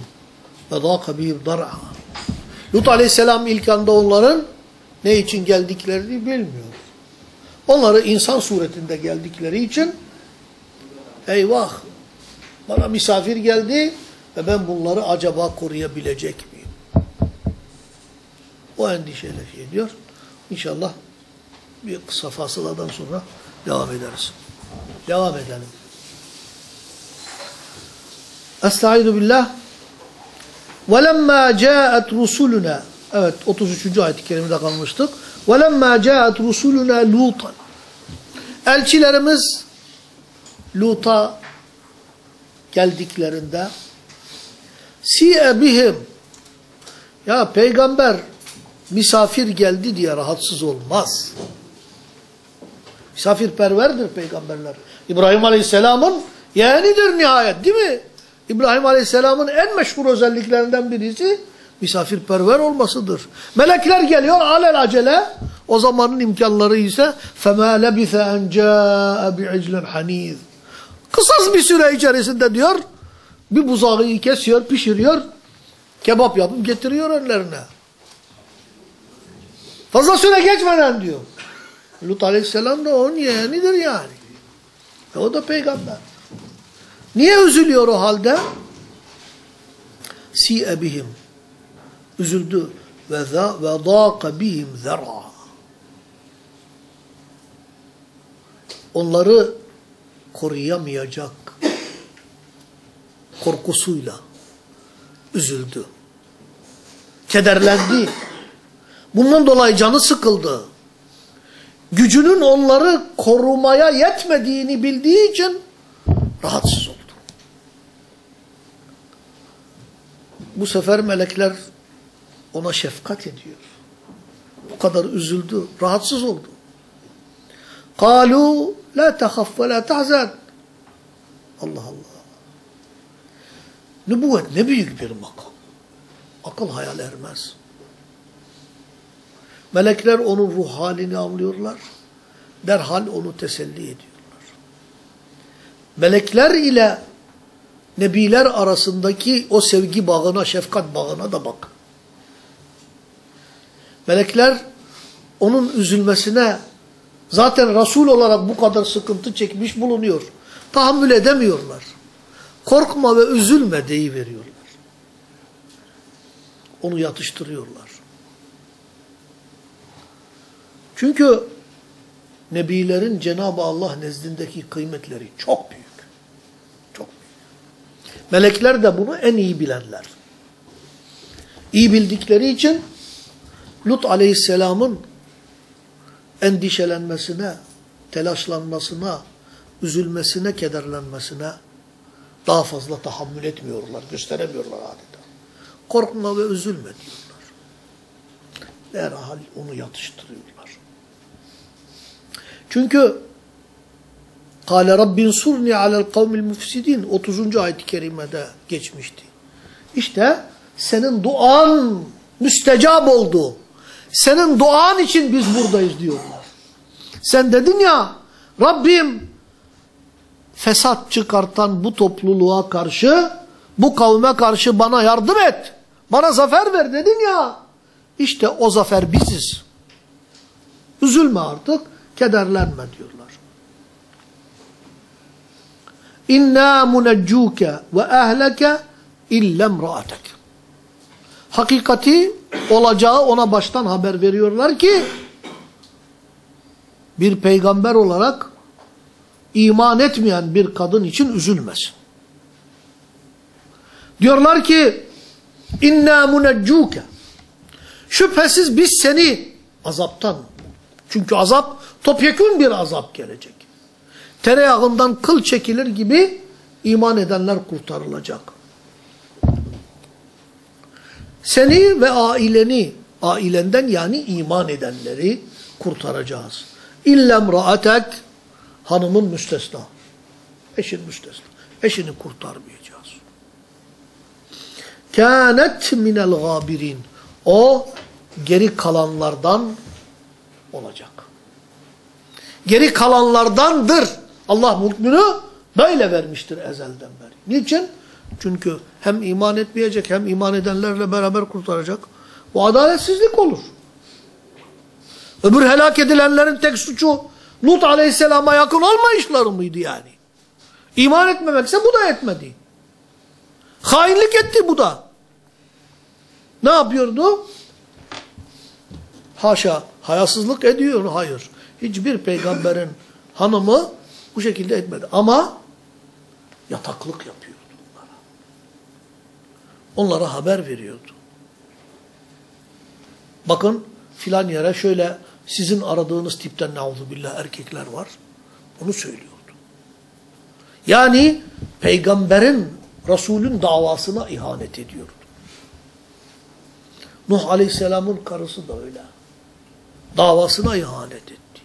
وَضَاقَ بِهِمْ ضَرْعًا Lut aleyhisselam ilk anda onların ne için geldiklerini bilmiyor. Onları insan suretinde geldikleri için eyvah bana misafir geldi ve ben bunları acaba koruyabilecek miyim? O endişeyle şey diyor. İnşallah bir kısa fasıladan sonra devam ederiz. Devam edelim. Estaizu billah. وَلَمَّا جَاءَتْ رُسُلُنَا Evet 33. ayet-i kerimede kalmıştık. وَلَمَّا جَاءَتْ رُسُلُنَا لُوطًا Elçilerimiz Lut'a geldiklerinde si'e bihim ya peygamber misafir geldi diye rahatsız olmaz. Misafirperverdir peygamberler. İbrahim Aleyhisselam'ın yeğenidir nihayet değil mi? İbrahim Aleyhisselam'ın en meşhur özelliklerinden birisi misafirperver olmasıdır. Melekler geliyor alel acele. O zamanın imkanları ise فَمَا لَبِثَ اَنْ جَاءَ بِعِجْلٍ حَن۪يذٍ Kısas bir süre içerisinde diyor, bir buzağıyı kesiyor, pişiriyor, kebap yapıp getiriyor önlerine. Fazla süre geçmeden diyor. Lut aleyhisselam da onun yeğenidir yani. E o da peygamber. Niye üzülüyor o halde? Si'e bihim. Üzüldü. Ve dâka bihim zer'a. Onları koruyamayacak korkusuyla üzüldü. Kederlendi. Bundan dolayı canı sıkıldı. Gücünün onları korumaya yetmediğini bildiği için rahatsız oldu. Bu sefer melekler ona şefkat ediyor. Bu kadar üzüldü, rahatsız oldu. La tehaf ve la tahzen. Allah Allah. Nübüvvet ne büyük bir makam. Akıl hayal ermez. Melekler onun ruh halini anlıyorlar. Derhal onu teselli ediyorlar. Melekler ile nebiler arasındaki o sevgi bağına, şefkat bağına da bak. Melekler onun üzülmesine zaten Resul olarak bu kadar sıkıntı çekmiş bulunuyor. Tahammül edemiyorlar. Korkma ve üzülme deyiveriyorlar. Onu yatıştırıyorlar. Çünkü Nebilerin Cenab-ı Allah nezdindeki kıymetleri çok büyük. Çok büyük. Melekler de bunu en iyi bilenler. İyi bildikleri için Lut aleyhisselamın endişelenmesine, telaşlanmasına, üzülmesine, kederlenmesine daha fazla tahammül etmiyorlar, gösteremiyorlar adeta. Korkma ve üzülme diyorlar. Derhal onu yatıştırıyorlar. Çünkü Kale Rabbin surni alel kavmil müfsidin 30. ayet-i kerimede geçmişti. İşte senin duan müstecab oldu. Senin duan için biz buradayız diyorlar. Sen dedin ya Rabbim fesat çıkartan bu topluluğa karşı bu kavme karşı bana yardım et. Bana zafer ver dedin ya. İşte o zafer biziz. Üzülme artık. Kederlenme diyorlar. İnna muneccuke ve ehleke illem ra'atek. Hakikati olacağı ona baştan haber veriyorlar ki bir peygamber olarak iman etmeyen bir kadın için üzülmesin. Diyorlar ki inna muneccuke şüphesiz biz seni azaptan çünkü azap topyekun bir azap gelecek. Tereyağından kıl çekilir gibi iman edenler kurtarılacak. Seni ve aileni, ailenden yani iman edenleri kurtaracağız. İllem raatek, hanımın müstesna. Eşin müstesna. Eşini kurtarmayacağız. Kânet minel gâbirin. O geri kalanlardan olacak. Geri kalanlardandır. Allah mülkünü böyle vermiştir ezelden beri. Niçin? Çünkü hem iman etmeyecek hem iman edenlerle beraber kurtaracak. Bu adaletsizlik olur. Öbür helak edilenlerin tek suçu Lut aleyhisselama yakın olmayışları mıydı yani? İman etmemekse bu da etmedi. Hainlik etti bu da. Ne yapıyordu? Haşa, hayasızlık ediyor. Hayır. Hiçbir peygamberin hanımı bu şekilde etmedi. Ama yataklık onlara. Onlara haber veriyordu. Bakın filan yere şöyle sizin aradığınız tipten billah erkekler var. Onu söylüyordu. Yani peygamberin, Resulün davasına ihanet ediyordu. Nuh Aleyhisselam'ın karısı da öyle. Davasına ihanet etti.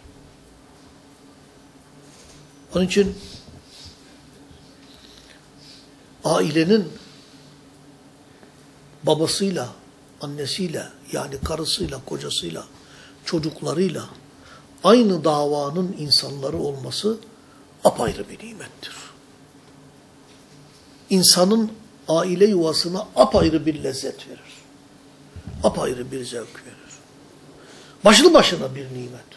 Onun için ailenin babasıyla, annesiyle yani karısıyla, kocasıyla, çocuklarıyla aynı davanın insanları olması apayrı bir nimettir. İnsanın aile yuvasına apayrı bir lezzet verir. Apayrı bir zevk verir. Başlı başına bir nimet.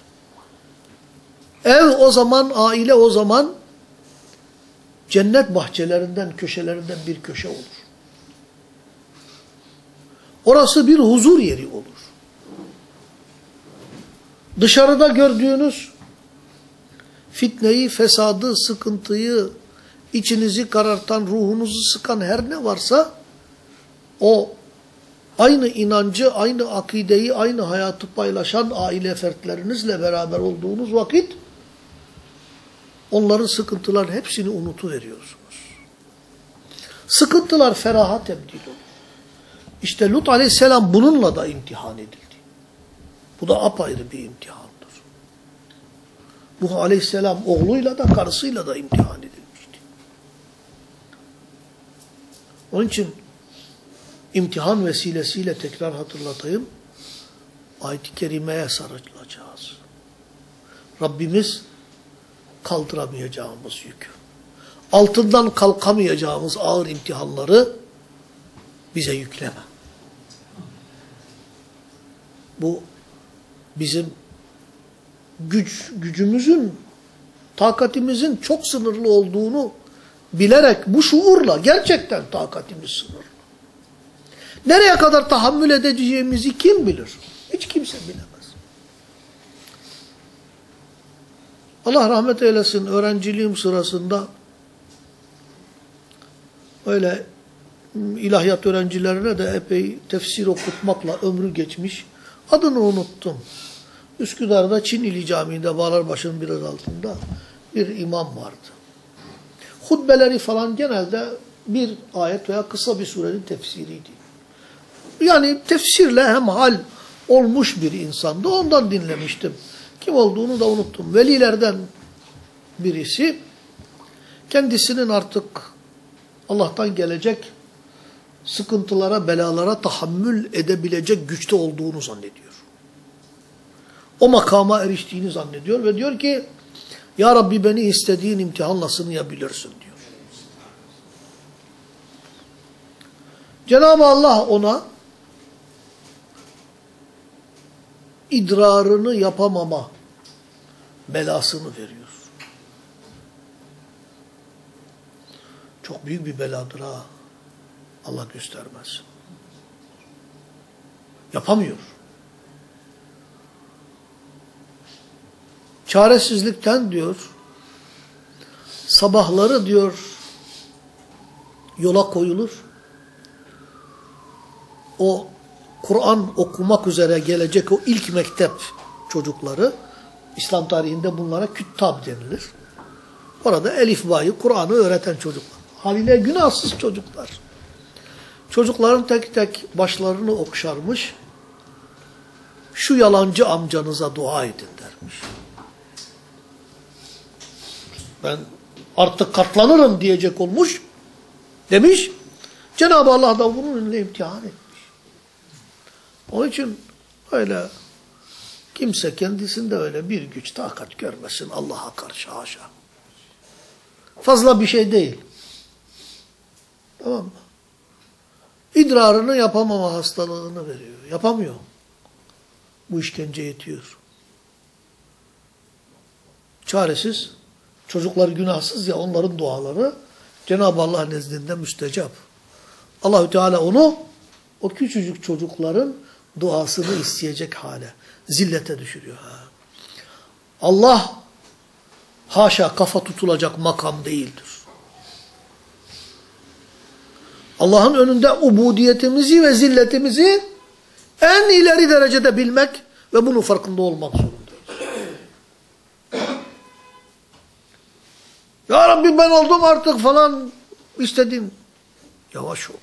Ev o zaman, aile o zaman cennet bahçelerinden, köşelerinden bir köşe olur. Orası bir huzur yeri olur. Dışarıda gördüğünüz fitneyi, fesadı, sıkıntıyı, içinizi karartan, ruhunuzu sıkan her ne varsa o aynı inancı, aynı akideyi, aynı hayatı paylaşan aile fertlerinizle beraber olduğunuz vakit onların sıkıntıların hepsini unutuveriyorsunuz. Sıkıntılar feraha tebdil olur. İşte Lut aleyhisselam bununla da imtihan edildi. Bu da apayrı bir imtihandır. Nuh aleyhisselam oğluyla da karısıyla da imtihan edilmişti. Onun için imtihan vesilesiyle tekrar hatırlatayım. Ayet-i Kerime'ye sarılacağız. Rabbimiz kaldıramayacağımız yükü, altından kalkamayacağımız ağır imtihanları bize yükleme. Bu bizim güç gücümüzün, takatimizin çok sınırlı olduğunu bilerek bu şuurla gerçekten takatimiz sınırlı. Nereye kadar tahammül edeceğimizi kim bilir? Hiç kimse bilemez. Allah rahmet eylesin öğrenciliğim sırasında öyle ilahiyat öğrencilerine de epey tefsir okutmakla ömrü geçmiş. Adını unuttum. Üsküdar'da Çinili Camii'nde Bağlarbaşı'nın biraz altında bir imam vardı. Hutbeleri falan genelde bir ayet veya kısa bir surenin tefsiriydi. Yani tefsirle hem hal olmuş bir insandı. Ondan dinlemiştim. Kim olduğunu da unuttum. Velilerden birisi kendisinin artık Allah'tan gelecek sıkıntılara, belalara tahammül edebilecek güçte olduğunu zannediyor. O makama eriştiğini zannediyor ve diyor ki Ya Rabbi beni istediğin imtihanla sınayabilirsin diyor. Cenab-ı Allah ona idrarını yapamama belasını veriyor. Çok büyük bir beladır ha. Allah göstermez. Yapamıyor. Çaresizlikten diyor, sabahları diyor, yola koyulur. O Kur'an okumak üzere gelecek o ilk mektep çocukları, İslam tarihinde bunlara küttab denilir. Orada elif bayı, Kur'an'ı öğreten çocuklar. Haliyle günahsız çocuklar. Çocukların tek tek başlarını okşarmış. Şu yalancı amcanıza dua edin dermiş. Ben artık katlanırım diyecek olmuş. Demiş. Cenab-ı Allah da bunun önüne imtihan etmiş. Onun için öyle kimse kendisinde öyle bir güç takat görmesin Allah'a karşı haşa. Fazla bir şey değil. Tamam mı? İdrarını yapamama hastalığını veriyor. Yapamıyor. Bu işkence yetiyor. Çaresiz. Çocuklar günahsız ya onların duaları Cenab-ı Allah nezdinde müstecap. Allahü Teala onu o küçücük çocukların duasını isteyecek hale, zillete düşürüyor. Ha. Allah haşa kafa tutulacak makam değildir. Allah'ın önünde ubudiyetimizi ve zilletimizi en ileri derecede bilmek ve bunun farkında olmak zorundayız. Ya Rabbi ben oldum artık falan istedim. Yavaş ol.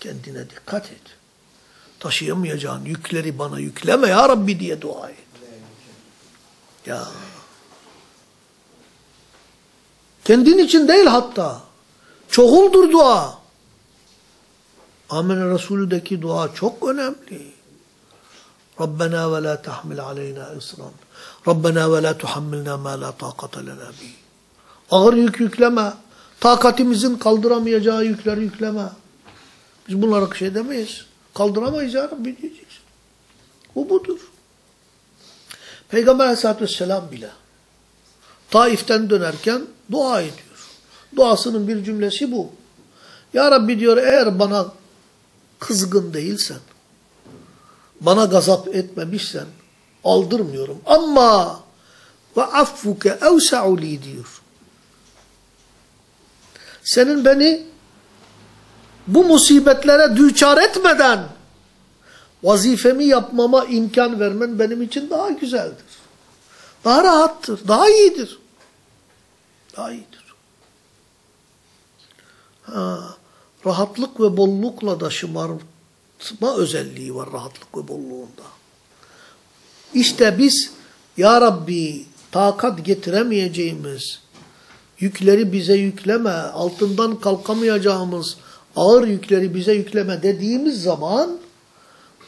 Kendine dikkat et. Taşıyamayacağın yükleri bana yükleme ya Rabbi diye dua et. Ya. Kendin için değil hatta. Çoğuldur dua. Amene Resulü'deki dua çok önemli. Rabbena ve la tahmil aleyna isran. Rabbena ve la tuhammilna ma la taqata lena bih. Ağır yük yükleme. Takatimizin kaldıramayacağı yükler yükleme. Biz bunlara şey demeyiz. Kaldıramayız ya Rabbi diyeceksin. Bu budur. Peygamber aleyhissalatü vesselam bile Taif'ten dönerken dua ediyor. Duasının bir cümlesi bu. Ya Rabbi diyor eğer bana kızgın değilsen, bana gazap etmemişsen aldırmıyorum. Ama ve affuke evsa'u li diyor. Senin beni bu musibetlere düçar etmeden vazifemi yapmama imkan vermen benim için daha güzeldir. Daha rahattır, daha iyidir. Daha iyidir. Ha, rahatlık ve bollukla da şımartma özelliği var rahatlık ve bolluğunda. İşte biz Ya Rabbi takat getiremeyeceğimiz yükleri bize yükleme, altından kalkamayacağımız ağır yükleri bize yükleme dediğimiz zaman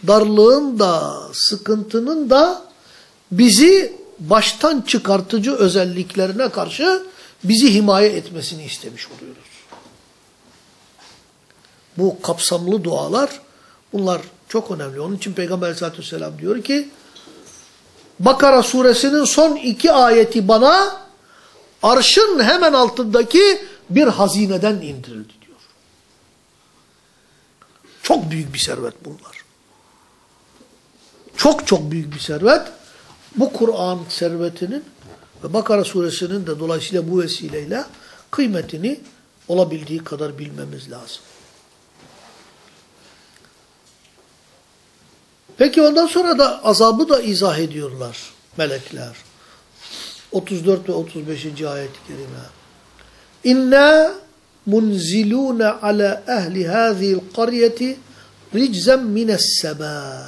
darlığın da sıkıntının da bizi baştan çıkartıcı özelliklerine karşı bizi himaye etmesini istemiş oluyoruz. Bu kapsamlı dualar bunlar çok önemli. Onun için Peygamber aleyhissalatü vesselam diyor ki Bakara suresinin son iki ayeti bana arşın hemen altındaki bir hazineden indirildi diyor. Çok büyük bir servet bunlar. Çok çok büyük bir servet. Bu Kur'an servetinin ve Bakara suresinin de dolayısıyla bu vesileyle kıymetini olabildiği kadar bilmemiz lazım. Peki ondan sonra da azabı da izah ediyorlar melekler. 34 ve 35. ayet-i kerime. İnna munzilune ala ehli hâzihil qaryeti riczen mines semâ.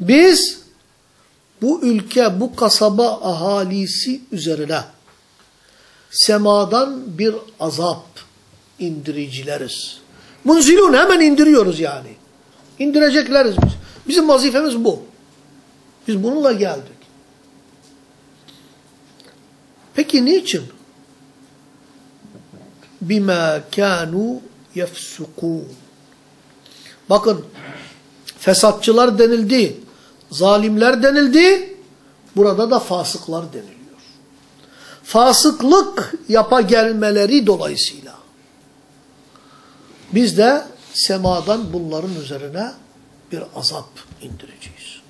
Biz bu ülke, bu kasaba ahalisi üzerine semadan bir azap indiricileriz. Munzilun hemen indiriyoruz yani. İndirecekleriz biz. Bizim vazifemiz bu. Biz bununla geldik. Peki niçin? Bima kanu yefsukun. Bakın fesatçılar denildi, zalimler denildi, burada da fasıklar deniliyor. Fasıklık yapa gelmeleri dolayısıyla biz de semadan bunların üzerine bir azap indireceğiz.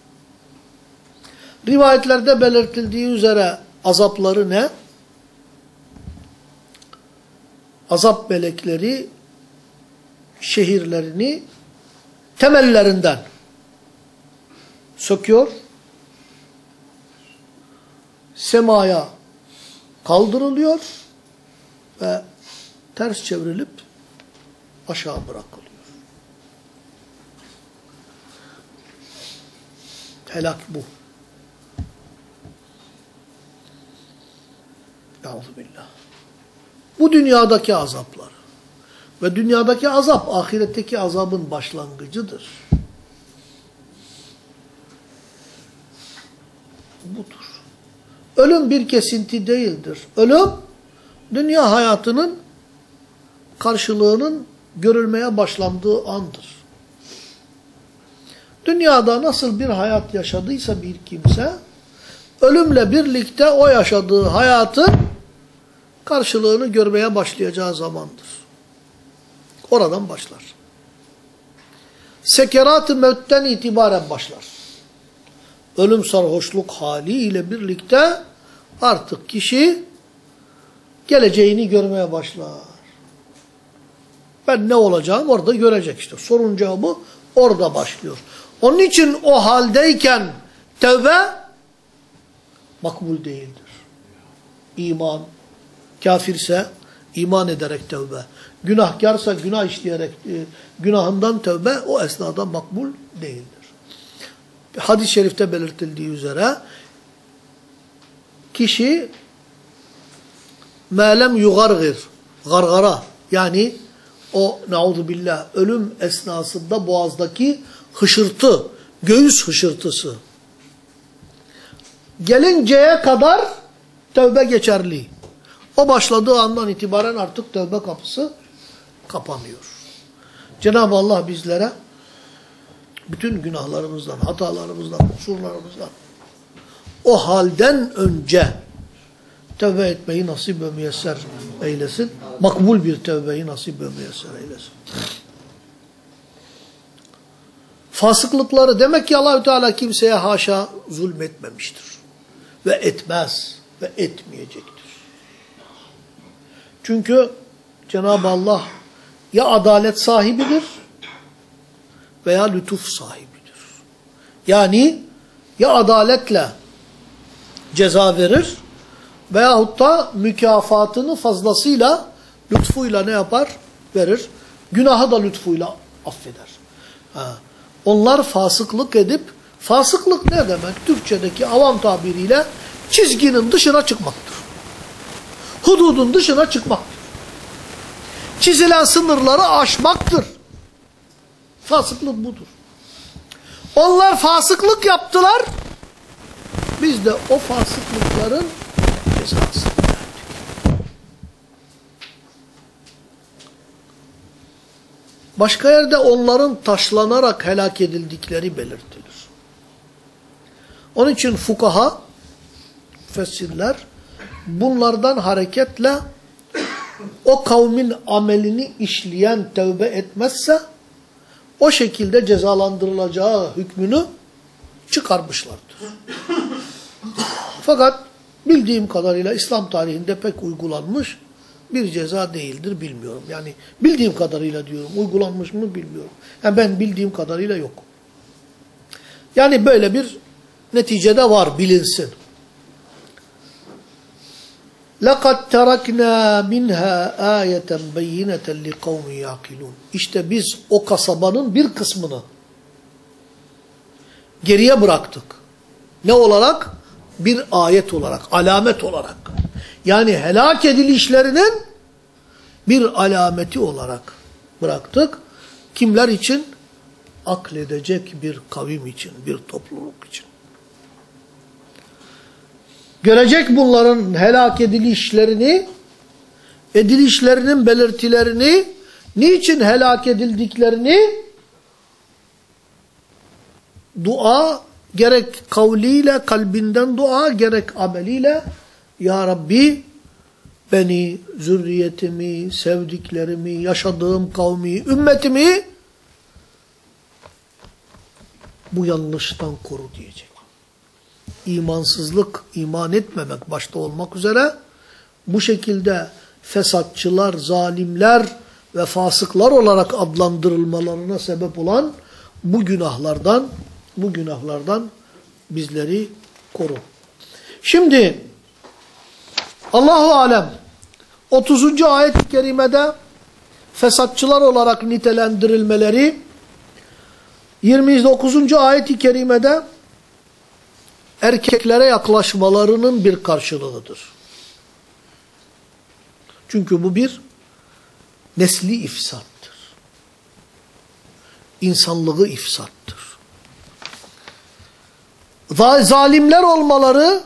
Rivayetlerde belirtildiği üzere azapları ne? Azap melekleri şehirlerini temellerinden söküyor, semaya kaldırılıyor ve ters çevrilip aşağı bırakılıyor. Helak bu. Euzubillah. Bu dünyadaki azaplar. Ve dünyadaki azap ahiretteki azabın başlangıcıdır. Budur. Ölüm bir kesinti değildir. Ölüm dünya hayatının karşılığının görülmeye başlandığı andır. Dünyada nasıl bir hayat yaşadıysa bir kimse, ölümle birlikte o yaşadığı hayatın karşılığını görmeye başlayacağı zamandır. Oradan başlar. Sekerat-ı mevtten itibaren başlar. Ölüm sarhoşluk haliyle birlikte artık kişi geleceğini görmeye başlar. Ben ne olacağım orada görecek işte. Sorun cevabı orada başlıyor. Onun için o haldeyken tevbe makbul değildir. İman, kafirse iman ederek tevbe, günahkarsa günah işleyerek e, günahından tevbe o esnada makbul değildir. Hadis-i şerifte belirtildiği üzere kişi melem yugargir, gargara yani o nauzu billah ölüm esnasında boğazdaki hışırtı, göğüs hışırtısı gelinceye kadar tövbe geçerli. O başladığı andan itibaren artık tövbe kapısı kapanıyor. Cenab-ı Allah bizlere bütün günahlarımızdan, hatalarımızdan, kusurlarımızdan o halden önce tövbe etmeyi nasip ve müyesser eylesin. Makbul bir tövbeyi nasip ve müyesser eylesin. Fasıklıkları demek ki Allahü Teala kimseye haşa zulmetmemiştir. Ve etmez ve etmeyecektir. Çünkü Cenab-ı Allah ya adalet sahibidir veya lütuf sahibidir. Yani ya adaletle ceza verir veyahut da mükafatını fazlasıyla lütfuyla ne yapar? Verir. Günahı da lütfuyla affeder. Ha. Onlar fasıklık edip, fasıklık ne demek? Türkçedeki avam tabiriyle çizginin dışına çıkmaktır. Hududun dışına çıkmaktır. Çizilen sınırları aşmaktır. Fasıklık budur. Onlar fasıklık yaptılar. Biz de o fasıklıkların cezasını. Başka yerde onların taşlanarak helak edildikleri belirtilir. Onun için fukaha, müfessirler bunlardan hareketle o kavmin amelini işleyen tövbe etmezse o şekilde cezalandırılacağı hükmünü çıkarmışlardır. Fakat bildiğim kadarıyla İslam tarihinde pek uygulanmış bir ceza değildir bilmiyorum. Yani bildiğim kadarıyla diyorum uygulanmış mı bilmiyorum. Yani ben bildiğim kadarıyla yok. Yani böyle bir neticede var bilinsin. لَقَدْ تَرَكْنَا مِنْهَا آيَةً بَيِّنَةً لِقَوْمِ يَعْقِلُونَ İşte biz o kasabanın bir kısmını geriye bıraktık. Ne olarak? Bir ayet olarak, alamet olarak. Yani helak edilişlerinin bir alameti olarak bıraktık. Kimler için? Akledecek bir kavim için, bir topluluk için. Görecek bunların helak edilişlerini, edilişlerinin belirtilerini, niçin helak edildiklerini, dua, gerek kavliyle, kalbinden dua, gerek ameliyle, Ya Rabbi, beni, zürriyetimi, sevdiklerimi, yaşadığım kavmi, ümmetimi, bu yanlıştan koru diyecek imansızlık, iman etmemek başta olmak üzere bu şekilde fesatçılar, zalimler ve fasıklar olarak adlandırılmalarına sebep olan bu günahlardan, bu günahlardan bizleri koru. Şimdi Allahu alem 30. ayet-i kerimede fesatçılar olarak nitelendirilmeleri 29. ayet-i kerimede erkeklere yaklaşmalarının bir karşılığıdır. Çünkü bu bir nesli ifsattır. İnsanlığı ifsattır. Zalimler olmaları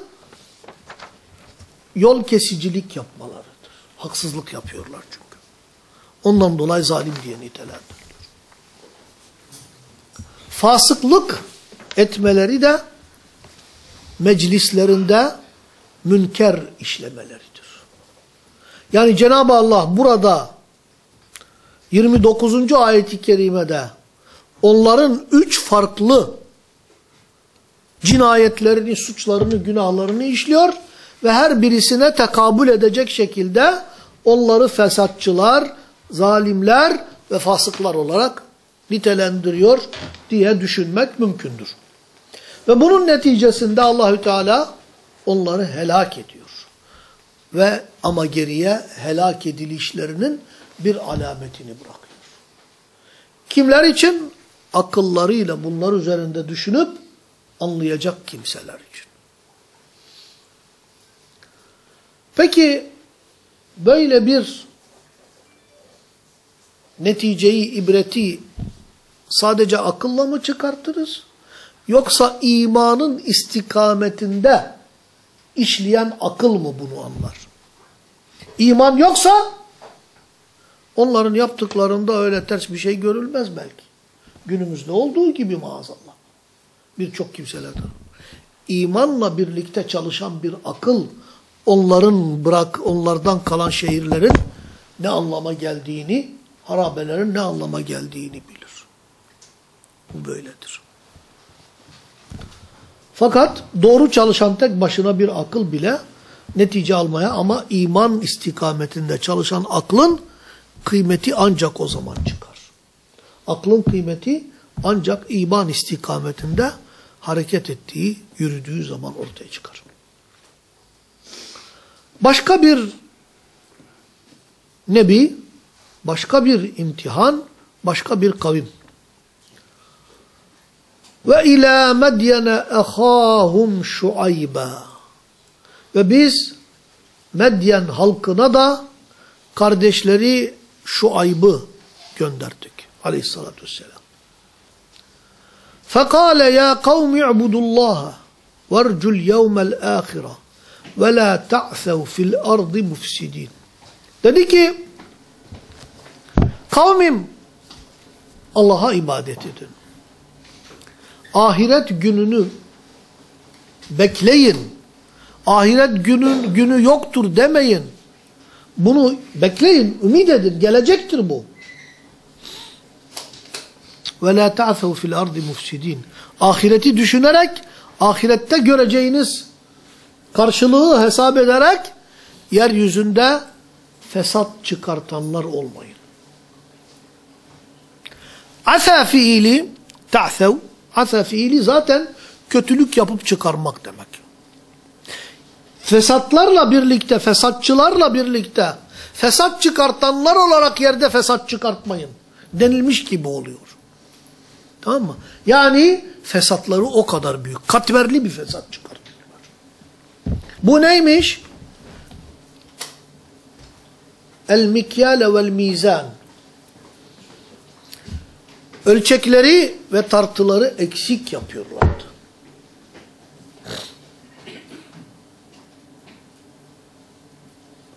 yol kesicilik yapmalarıdır. Haksızlık yapıyorlar çünkü. Ondan dolayı zalim diye nitelendirilir. Fasıklık etmeleri de meclislerinde münker işlemeleridir. Yani Cenab-ı Allah burada 29. ayeti kerimede onların üç farklı cinayetlerini, suçlarını, günahlarını işliyor ve her birisine tekabül edecek şekilde onları fesatçılar, zalimler ve fasıklar olarak nitelendiriyor diye düşünmek mümkündür. Ve bunun neticesinde Allahü Teala onları helak ediyor. Ve ama geriye helak edilişlerinin bir alametini bırakıyor. Kimler için? Akıllarıyla bunlar üzerinde düşünüp anlayacak kimseler için. Peki böyle bir neticeyi, ibreti sadece akılla mı çıkartırız? Yoksa imanın istikametinde işleyen akıl mı bunu anlar? İman yoksa onların yaptıklarında öyle ters bir şey görülmez belki. Günümüzde olduğu gibi maazallah. Birçok kimselerden. İmanla birlikte çalışan bir akıl onların bırak onlardan kalan şehirlerin ne anlama geldiğini, harabelerin ne anlama geldiğini bilir. Bu böyledir. Fakat doğru çalışan tek başına bir akıl bile netice almaya ama iman istikametinde çalışan aklın kıymeti ancak o zaman çıkar. Aklın kıymeti ancak iman istikametinde hareket ettiği, yürüdüğü zaman ortaya çıkar. Başka bir nebi, başka bir imtihan, başka bir kavim. Ve ila medyene ehahum şuayba. Ve biz Medyen halkına da kardeşleri Şuayb'ı gönderdik. Aleyhissalatü vesselam. فَقَالَ يَا قَوْمِ اعْبُدُوا اللّٰهَ وَارْجُوا الْيَوْمَ الْآخِرَةِ وَلَا تَعْثَوْا فِي الْأَرْضِ مُفْسِدِينَ Dedi ki, kavmim Allah'a ibadet edin. Ahiret gününü bekleyin. Ahiret günün günü yoktur demeyin. Bunu bekleyin, ümit edin. Gelecektir bu. Ve la ta'thav fil ardi mufsidin. Ahireti düşünerek, ahirette göreceğiniz karşılığı hesap ederek yeryüzünde fesat çıkartanlar olmayın. Asa fiili ta'thav asa fiili zaten kötülük yapıp çıkarmak demek. Fesatlarla birlikte, fesatçılarla birlikte fesat çıkartanlar olarak yerde fesat çıkartmayın denilmiş gibi oluyor. Tamam mı? Yani fesatları o kadar büyük. Katmerli bir fesat çıkartıyorlar. Bu neymiş? El mikyale vel mizan. Ölçekleri ve tartıları eksik yapıyorlardı.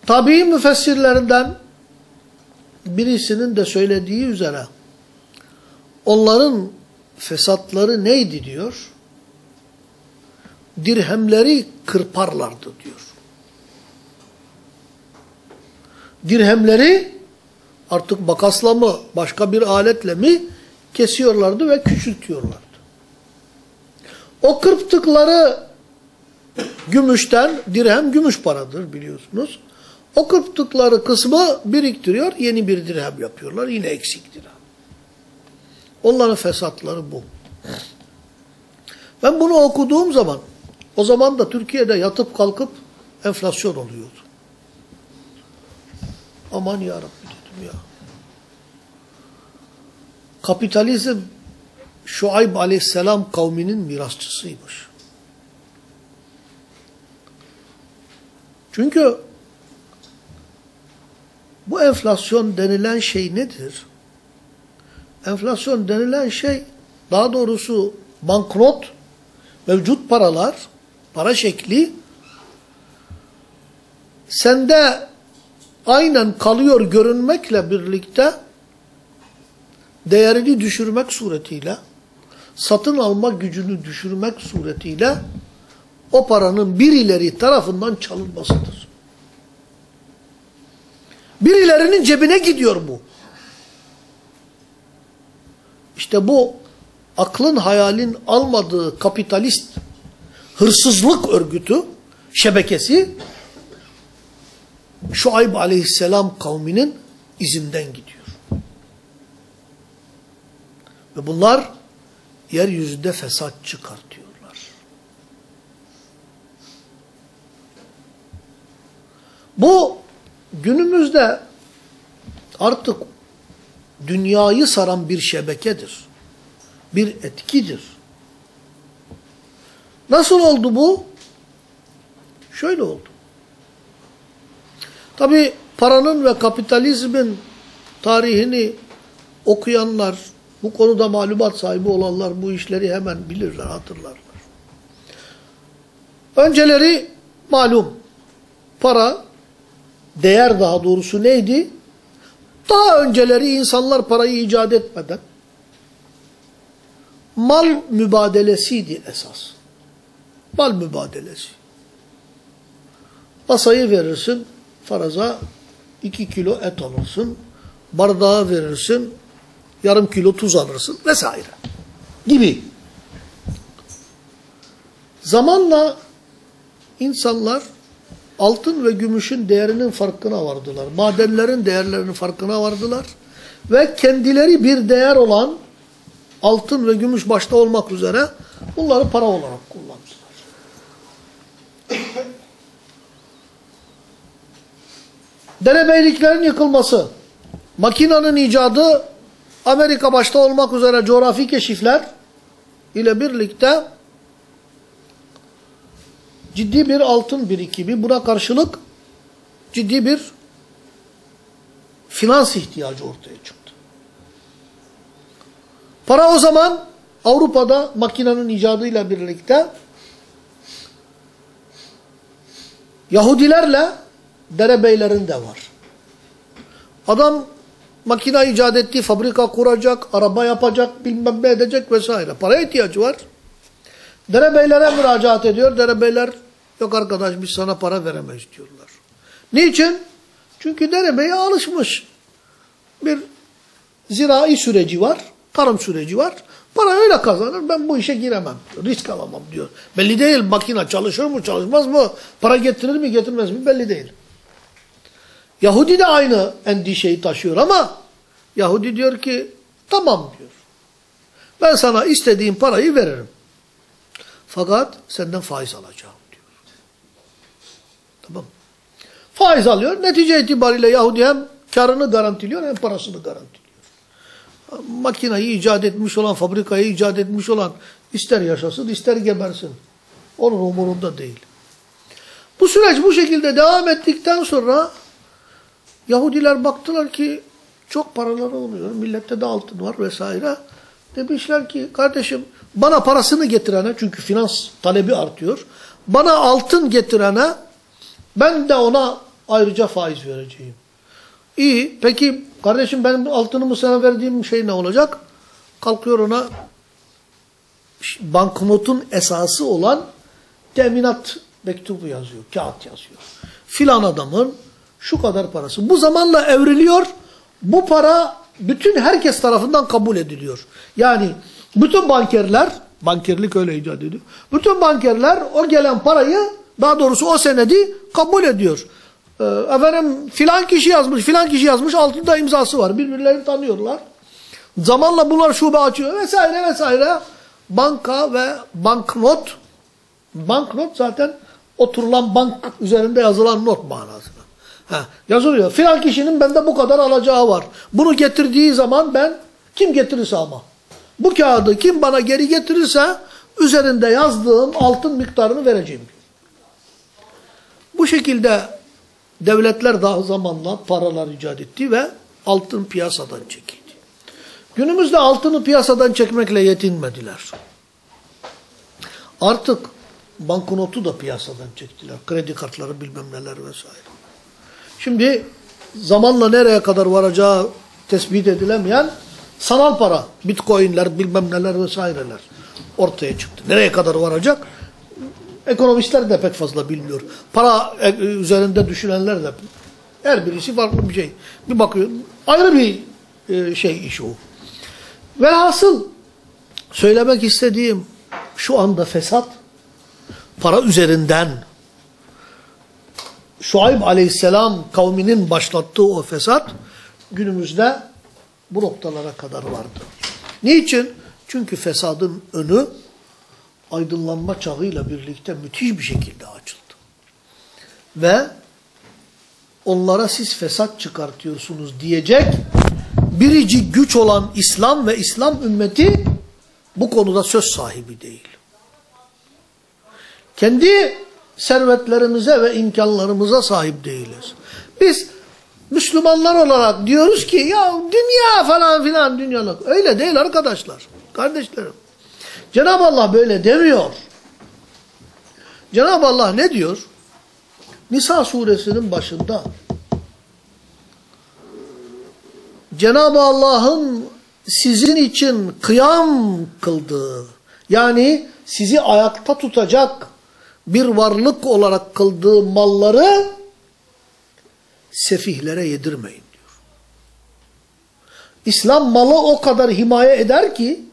Tabii müfessirlerinden birisinin de söylediği üzere onların fesatları neydi diyor? Dirhemleri kırparlardı diyor. Dirhemleri artık makasla mı başka bir aletle mi kesiyorlardı ve küçültüyorlardı. O kırptıkları gümüşten, dirhem gümüş paradır biliyorsunuz. O kırptıkları kısmı biriktiriyor, yeni bir dirhem yapıyorlar. Yine eksik dirhem. Onların fesatları bu. Ben bunu okuduğum zaman, o zaman da Türkiye'de yatıp kalkıp enflasyon oluyordu. Aman ya Rabbi dedim ya. Kapitalizm Şuayb aleyhisselam kavminin mirasçısıymış. Çünkü bu enflasyon denilen şey nedir? Enflasyon denilen şey daha doğrusu banknot, mevcut paralar, para şekli sende aynen kalıyor görünmekle birlikte değerini düşürmek suretiyle, satın alma gücünü düşürmek suretiyle o paranın birileri tarafından çalınmasıdır. Birilerinin cebine gidiyor bu. İşte bu aklın hayalin almadığı kapitalist hırsızlık örgütü, şebekesi Şuayb aleyhisselam kavminin izinden gidiyor. Ve bunlar yeryüzünde fesat çıkartıyorlar. Bu günümüzde artık dünyayı saran bir şebekedir. Bir etkidir. Nasıl oldu bu? Şöyle oldu. Tabi paranın ve kapitalizmin tarihini okuyanlar, bu konuda malumat sahibi olanlar bu işleri hemen bilirler, hatırlarlar. Önceleri malum para, değer daha doğrusu neydi? Daha önceleri insanlar parayı icat etmeden mal mübadelesiydi esas. Mal mübadelesi. Masayı verirsin, faraza iki kilo et alırsın, bardağı verirsin, yarım kilo tuz alırsın vesaire gibi. Zamanla insanlar altın ve gümüşün değerinin farkına vardılar. Madenlerin değerlerinin farkına vardılar. Ve kendileri bir değer olan altın ve gümüş başta olmak üzere bunları para olarak kullandılar. Derebeyliklerin yıkılması, makinanın icadı, Amerika başta olmak üzere coğrafi keşifler ile birlikte ciddi bir altın birikimi, buna karşılık ciddi bir finans ihtiyacı ortaya çıktı. Para o zaman Avrupa'da makinenin icadıyla birlikte Yahudilerle derebeylerin de var. Adam makine icat ettiği fabrika kuracak, araba yapacak, bilmem ne edecek vesaire. Paraya ihtiyacı var. Derebeylere müracaat ediyor. Derebeyler yok arkadaş biz sana para veremeyiz diyorlar. Niçin? Çünkü derebeye alışmış. Bir zirai süreci var, tarım süreci var. Para öyle kazanır ben bu işe giremem. Risk alamam diyor. Belli değil makine çalışır mı çalışmaz mı? Para getirir mi getirmez mi belli değil. Yahudi de aynı endişeyi taşıyor ama Yahudi diyor ki tamam diyor. Ben sana istediğin parayı veririm. Fakat senden faiz alacağım diyor. Tamam. Faiz alıyor. Netice itibariyle Yahudi hem karını garantiliyor hem parasını garantiliyor. Makinayı icat etmiş olan, fabrikayı icat etmiş olan ister yaşasın ister gebersin. Onun umurunda değil. Bu süreç bu şekilde devam ettikten sonra Yahudiler baktılar ki çok paraları oluyor. Millette de altın var vesaire. Demişler ki kardeşim bana parasını getirene çünkü finans talebi artıyor. Bana altın getirene ben de ona ayrıca faiz vereceğim. İyi peki kardeşim benim altınımı sana verdiğim şey ne olacak? Kalkıyor ona banknotun esası olan teminat mektubu yazıyor. Kağıt yazıyor. Filan adamın şu kadar parası. Bu zamanla evriliyor. Bu para bütün herkes tarafından kabul ediliyor. Yani bütün bankerler, bankerlik öyle icat ediyor. Bütün bankerler o gelen parayı, daha doğrusu o senedi kabul ediyor. Ee, efendim filan kişi yazmış, filan kişi yazmış, altında imzası var. Birbirlerini tanıyorlar. Zamanla bunlar şube açıyor vesaire vesaire. Banka ve banknot, banknot zaten oturulan bank üzerinde yazılan not manasına. Ha, yazılıyor. Filan kişinin bende bu kadar alacağı var. Bunu getirdiği zaman ben Kim getirirse ama. Bu kağıdı kim bana geri getirirse üzerinde yazdığım altın miktarını vereceğim. Bu şekilde devletler daha zamanla paralar icat etti ve altın piyasadan çekildi. Günümüzde altını piyasadan çekmekle yetinmediler. Artık banknotu da piyasadan çektiler. Kredi kartları bilmem neler vesaire. Şimdi zamanla nereye kadar varacağı tespit edilemeyen sanal para, bitcoinler bilmem neler vesaireler ortaya çıktı. Nereye kadar varacak? Ekonomistler de pek fazla bilmiyor. Para e, üzerinde düşünenler de her birisi farklı bir şey. Bir bakıyor ayrı bir e, şey iş o. Velhasıl söylemek istediğim şu anda fesat para üzerinden Şuayb aleyhisselam kavminin başlattığı o fesat günümüzde bu noktalara kadar vardı. Niçin? Çünkü fesadın önü aydınlanma çağıyla birlikte müthiş bir şekilde açıldı. Ve onlara siz fesat çıkartıyorsunuz diyecek birici güç olan İslam ve İslam ümmeti bu konuda söz sahibi değil. Kendi servetlerimize ve imkanlarımıza sahip değiliz. Biz Müslümanlar olarak diyoruz ki ya dünya falan filan dünyalık. Öyle değil arkadaşlar, kardeşlerim. Cenab-ı Allah böyle demiyor. Cenab-ı Allah ne diyor? Nisa suresinin başında. Cenab-ı Allah'ın sizin için kıyam kıldığı, yani sizi ayakta tutacak bir varlık olarak kıldığı malları sefihlere yedirmeyin diyor. İslam malı o kadar himaye eder ki,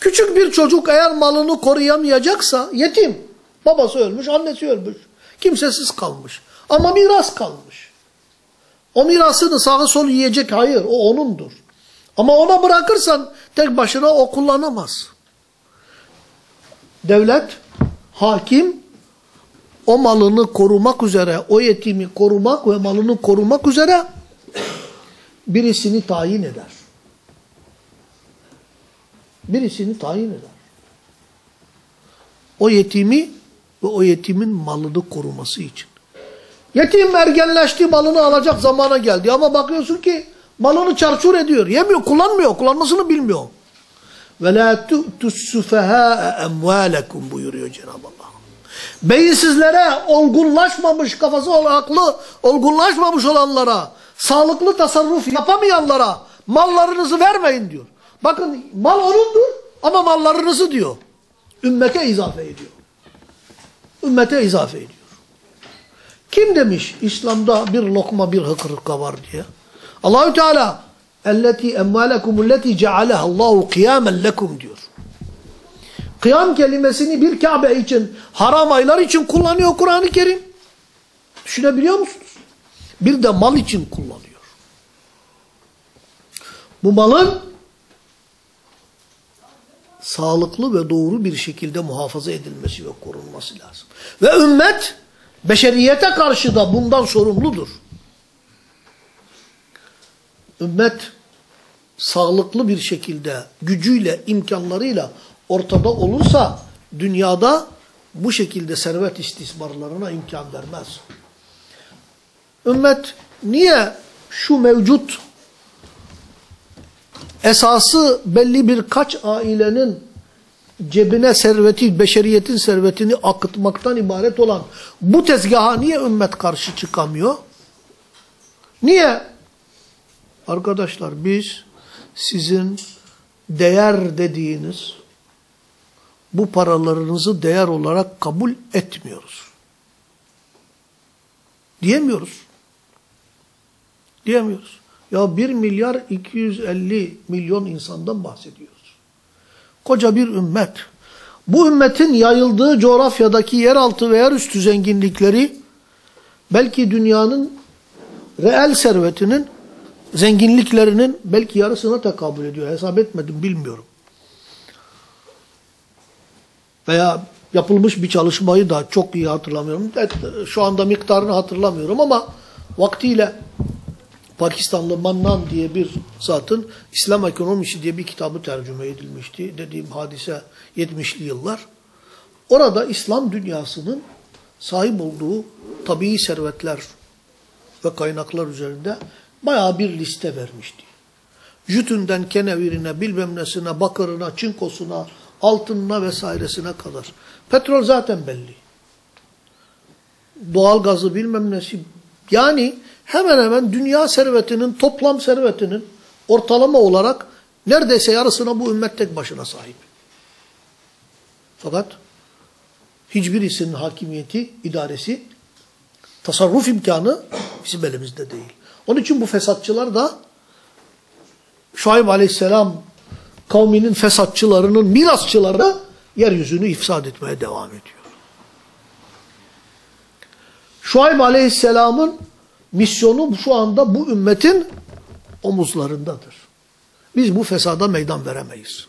küçük bir çocuk eğer malını koruyamayacaksa yetim. Babası ölmüş, annesi ölmüş. Kimsesiz kalmış. Ama miras kalmış. O mirasını sağa solu yiyecek hayır o onundur. Ama ona bırakırsan tek başına o kullanamaz. Devlet, hakim o malını korumak üzere, o yetimi korumak ve malını korumak üzere birisini tayin eder. Birisini tayin eder. O yetimi ve o yetimin malını koruması için. Yetim ergenleşti, malını alacak zamana geldi. Ama bakıyorsun ki malını çarçur ediyor. Yemiyor, kullanmıyor, kullanmasını bilmiyor. Ve la tu'tu's-sufahâ'e emvâlekum buyuruyor Cenab-ı Allah. Beyinsizlere, olgunlaşmamış, kafası aklı olgunlaşmamış olanlara, sağlıklı tasarruf yapamayanlara mallarınızı vermeyin diyor. Bakın mal onundur ama mallarınızı diyor. Ümmete izafe ediyor. Ümmete izafe ediyor. Kim demiş İslam'da bir lokma bir hıkırıka var diye? Allahü Teala elleti emmalekum elleti cealeha Allahu kıyamen lekum diyor. Kıyam kelimesini bir Kabe için, haram aylar için kullanıyor Kur'an-ı Kerim. Düşünebiliyor musunuz? Bir de mal için kullanıyor. Bu malın sağlıklı ve doğru bir şekilde muhafaza edilmesi ve korunması lazım. Ve ümmet beşeriyete karşı da bundan sorumludur. Ümmet sağlıklı bir şekilde gücüyle, imkanlarıyla ortada olursa dünyada bu şekilde servet istismarlarına imkan vermez. Ümmet niye şu mevcut esası belli birkaç ailenin cebine serveti, beşeriyetin servetini akıtmaktan ibaret olan bu tezgaha niye ümmet karşı çıkamıyor? Niye? Arkadaşlar biz sizin değer dediğiniz bu paralarınızı değer olarak kabul etmiyoruz. Diyemiyoruz. Diyemiyoruz. Ya 1 milyar 250 milyon insandan bahsediyoruz. Koca bir ümmet. Bu ümmetin yayıldığı coğrafyadaki yeraltı ve yerüstü zenginlikleri belki dünyanın reel servetinin zenginliklerinin belki yarısına tekabül ediyor. Hesap etmedim bilmiyorum. Veya yapılmış bir çalışmayı da çok iyi hatırlamıyorum. Şu anda miktarını hatırlamıyorum ama vaktiyle Pakistanlı Mannan diye bir zatın İslam Ekonomisi diye bir kitabı tercüme edilmişti. Dediğim hadise 70'li yıllar. Orada İslam dünyasının sahip olduğu tabii servetler ve kaynaklar üzerinde bayağı bir liste vermişti. Jütünden kenevirine, bilmem nesine, bakırına, çinkosuna, altınına vesairesine kadar. Petrol zaten belli. Doğal gazı bilmem nesi. Yani hemen hemen dünya servetinin, toplam servetinin ortalama olarak neredeyse yarısına bu ümmet tek başına sahip. Fakat hiçbirisinin hakimiyeti, idaresi, tasarruf imkanı bizim elimizde değil. Onun için bu fesatçılar da Şuayb aleyhisselam kavminin fesatçılarının mirasçıları yeryüzünü ifsad etmeye devam ediyor. Şuayb aleyhisselamın misyonu şu anda bu ümmetin omuzlarındadır. Biz bu fesada meydan veremeyiz.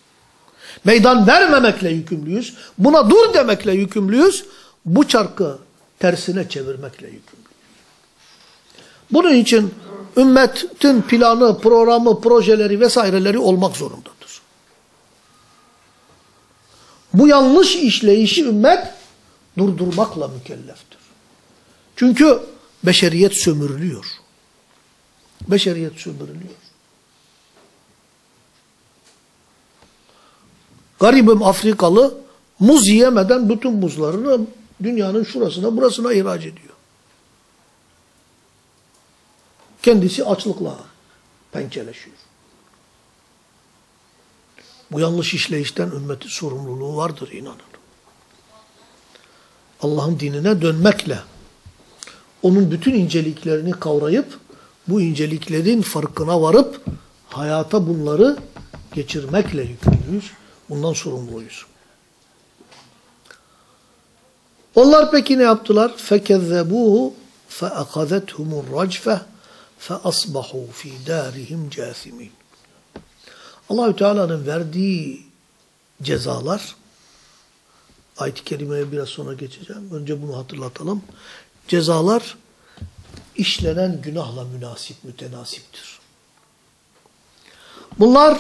Meydan vermemekle yükümlüyüz. Buna dur demekle yükümlüyüz. Bu çarkı tersine çevirmekle yükümlüyüz. Bunun için ümmetin planı, programı, projeleri vesaireleri olmak zorundadır. Bu yanlış işleyişi ümmet durdurmakla mükelleftir. Çünkü beşeriyet sömürülüyor. Beşeriyet sömürülüyor. Garibim Afrikalı muz yiyemeden bütün muzlarını dünyanın şurasına burasına ihraç ediyor. Kendisi açlıkla pençeleşiyor. Bu yanlış işleyişten ümmetin sorumluluğu vardır inanın. Allah'ın dinine dönmekle, onun bütün inceliklerini kavrayıp, bu inceliklerin farkına varıp, hayata bunları geçirmekle yükümlüyüz. Bundan sorumluyuz. Onlar peki ne yaptılar? فَكَذَّبُوهُ فَأَخَذَتْهُمُ الرَّجْفَةِ فَأَصْبَحُوا ف۪ي دَارِهِمْ جَاثِمِينَ Allahü Teala'nın verdiği cezalar, ayet-i kerimeye biraz sonra geçeceğim, önce bunu hatırlatalım. Cezalar işlenen günahla münasip, mütenasiptir. Bunlar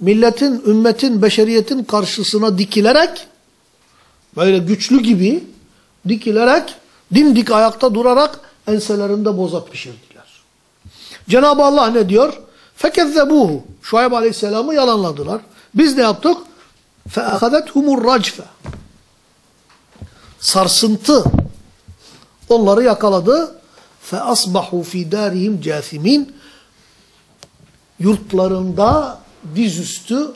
milletin, ümmetin, beşeriyetin karşısına dikilerek, böyle güçlü gibi dikilerek, dimdik ayakta durarak enselerinde boza pişirdiler. Cenab-ı Allah ne diyor? Fekezzebuhu. Şuayb Aleyhisselam'ı yalanladılar. Biz ne yaptık? Feakadethumur racfe. Sarsıntı onları yakaladı. Feasbahu fi darihim casimin. Yurtlarında dizüstü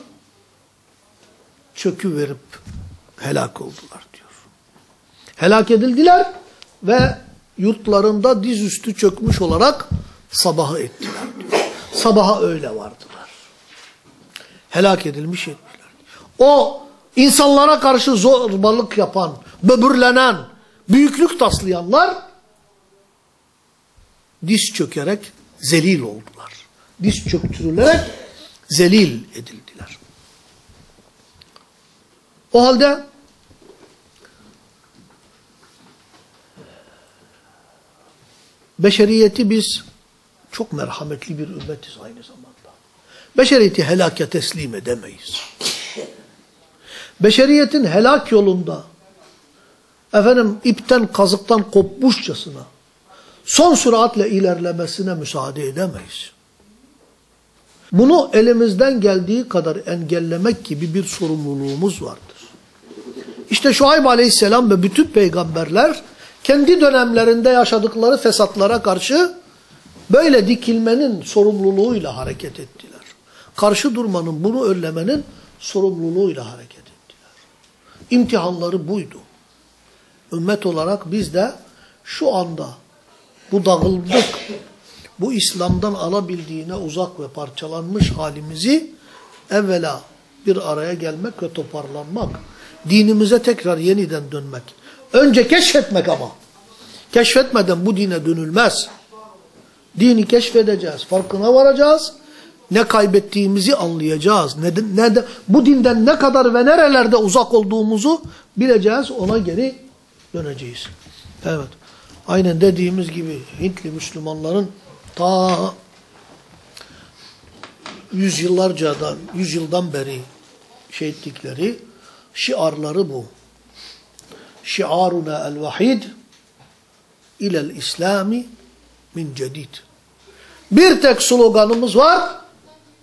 çökü verip helak oldular diyor. Helak edildiler ve yurtlarında dizüstü çökmüş olarak sabahı ettiler diyor. Sabaha öyle vardılar. Helak edilmiş ettiler. O insanlara karşı zorbalık yapan, böbürlenen, büyüklük taslayanlar diz çökerek zelil oldular. Diz çöktürülerek zelil edildiler. O halde beşeriyeti biz çok merhametli bir ümmetiz aynı zamanda. Beşeriyeti helake teslim edemeyiz. Beşeriyetin helak yolunda efendim ipten kazıktan kopmuşçasına son süratle ilerlemesine müsaade edemeyiz. Bunu elimizden geldiği kadar engellemek gibi bir sorumluluğumuz vardır. İşte Şuayb Aleyhisselam ve bütün peygamberler kendi dönemlerinde yaşadıkları fesatlara karşı böyle dikilmenin sorumluluğuyla hareket ettiler. Karşı durmanın, bunu önlemenin sorumluluğuyla hareket ettiler. İmtihanları buydu. Ümmet olarak biz de şu anda bu dağıldık, bu İslam'dan alabildiğine uzak ve parçalanmış halimizi evvela bir araya gelmek ve toparlanmak, dinimize tekrar yeniden dönmek. Önce keşfetmek ama. Keşfetmeden bu dine dönülmez. Dini keşfedeceğiz, farkına varacağız. Ne kaybettiğimizi anlayacağız. Ne, ne de, bu dinden ne kadar ve nerelerde uzak olduğumuzu bileceğiz. Ona geri döneceğiz. Evet. Aynen dediğimiz gibi Hintli Müslümanların ta yüzyıllarcadan, yüzyıldan beri şey ettikleri şiarları bu. Şiaruna el-vahid ilel İslami min cedid. Bir tek sloganımız var.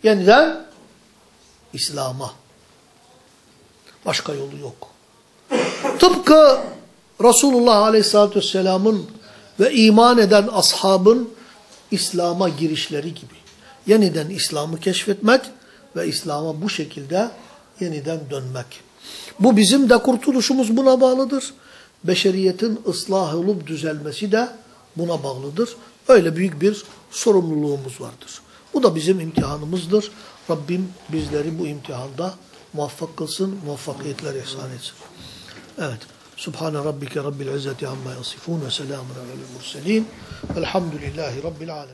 Yeniden İslam'a. Başka yolu yok. Tıpkı Resulullah Aleyhisselatü Vesselam'ın ve iman eden ashabın İslam'a girişleri gibi. Yeniden İslam'ı keşfetmek ve İslam'a bu şekilde yeniden dönmek. Bu bizim de kurtuluşumuz buna bağlıdır. Beşeriyetin ıslah olup düzelmesi de buna bağlıdır. Öyle büyük bir sorumluluğumuz vardır. Bu da bizim imtihanımızdır. Rabbim bizleri bu imtihanda muvaffak kılsın, muvaffakiyetler ihsan etsin. Evet. Subhane rabbike rabbil izzeti amma yasifun ve selamun alel murselin. Velhamdülillahi rabbil alemin.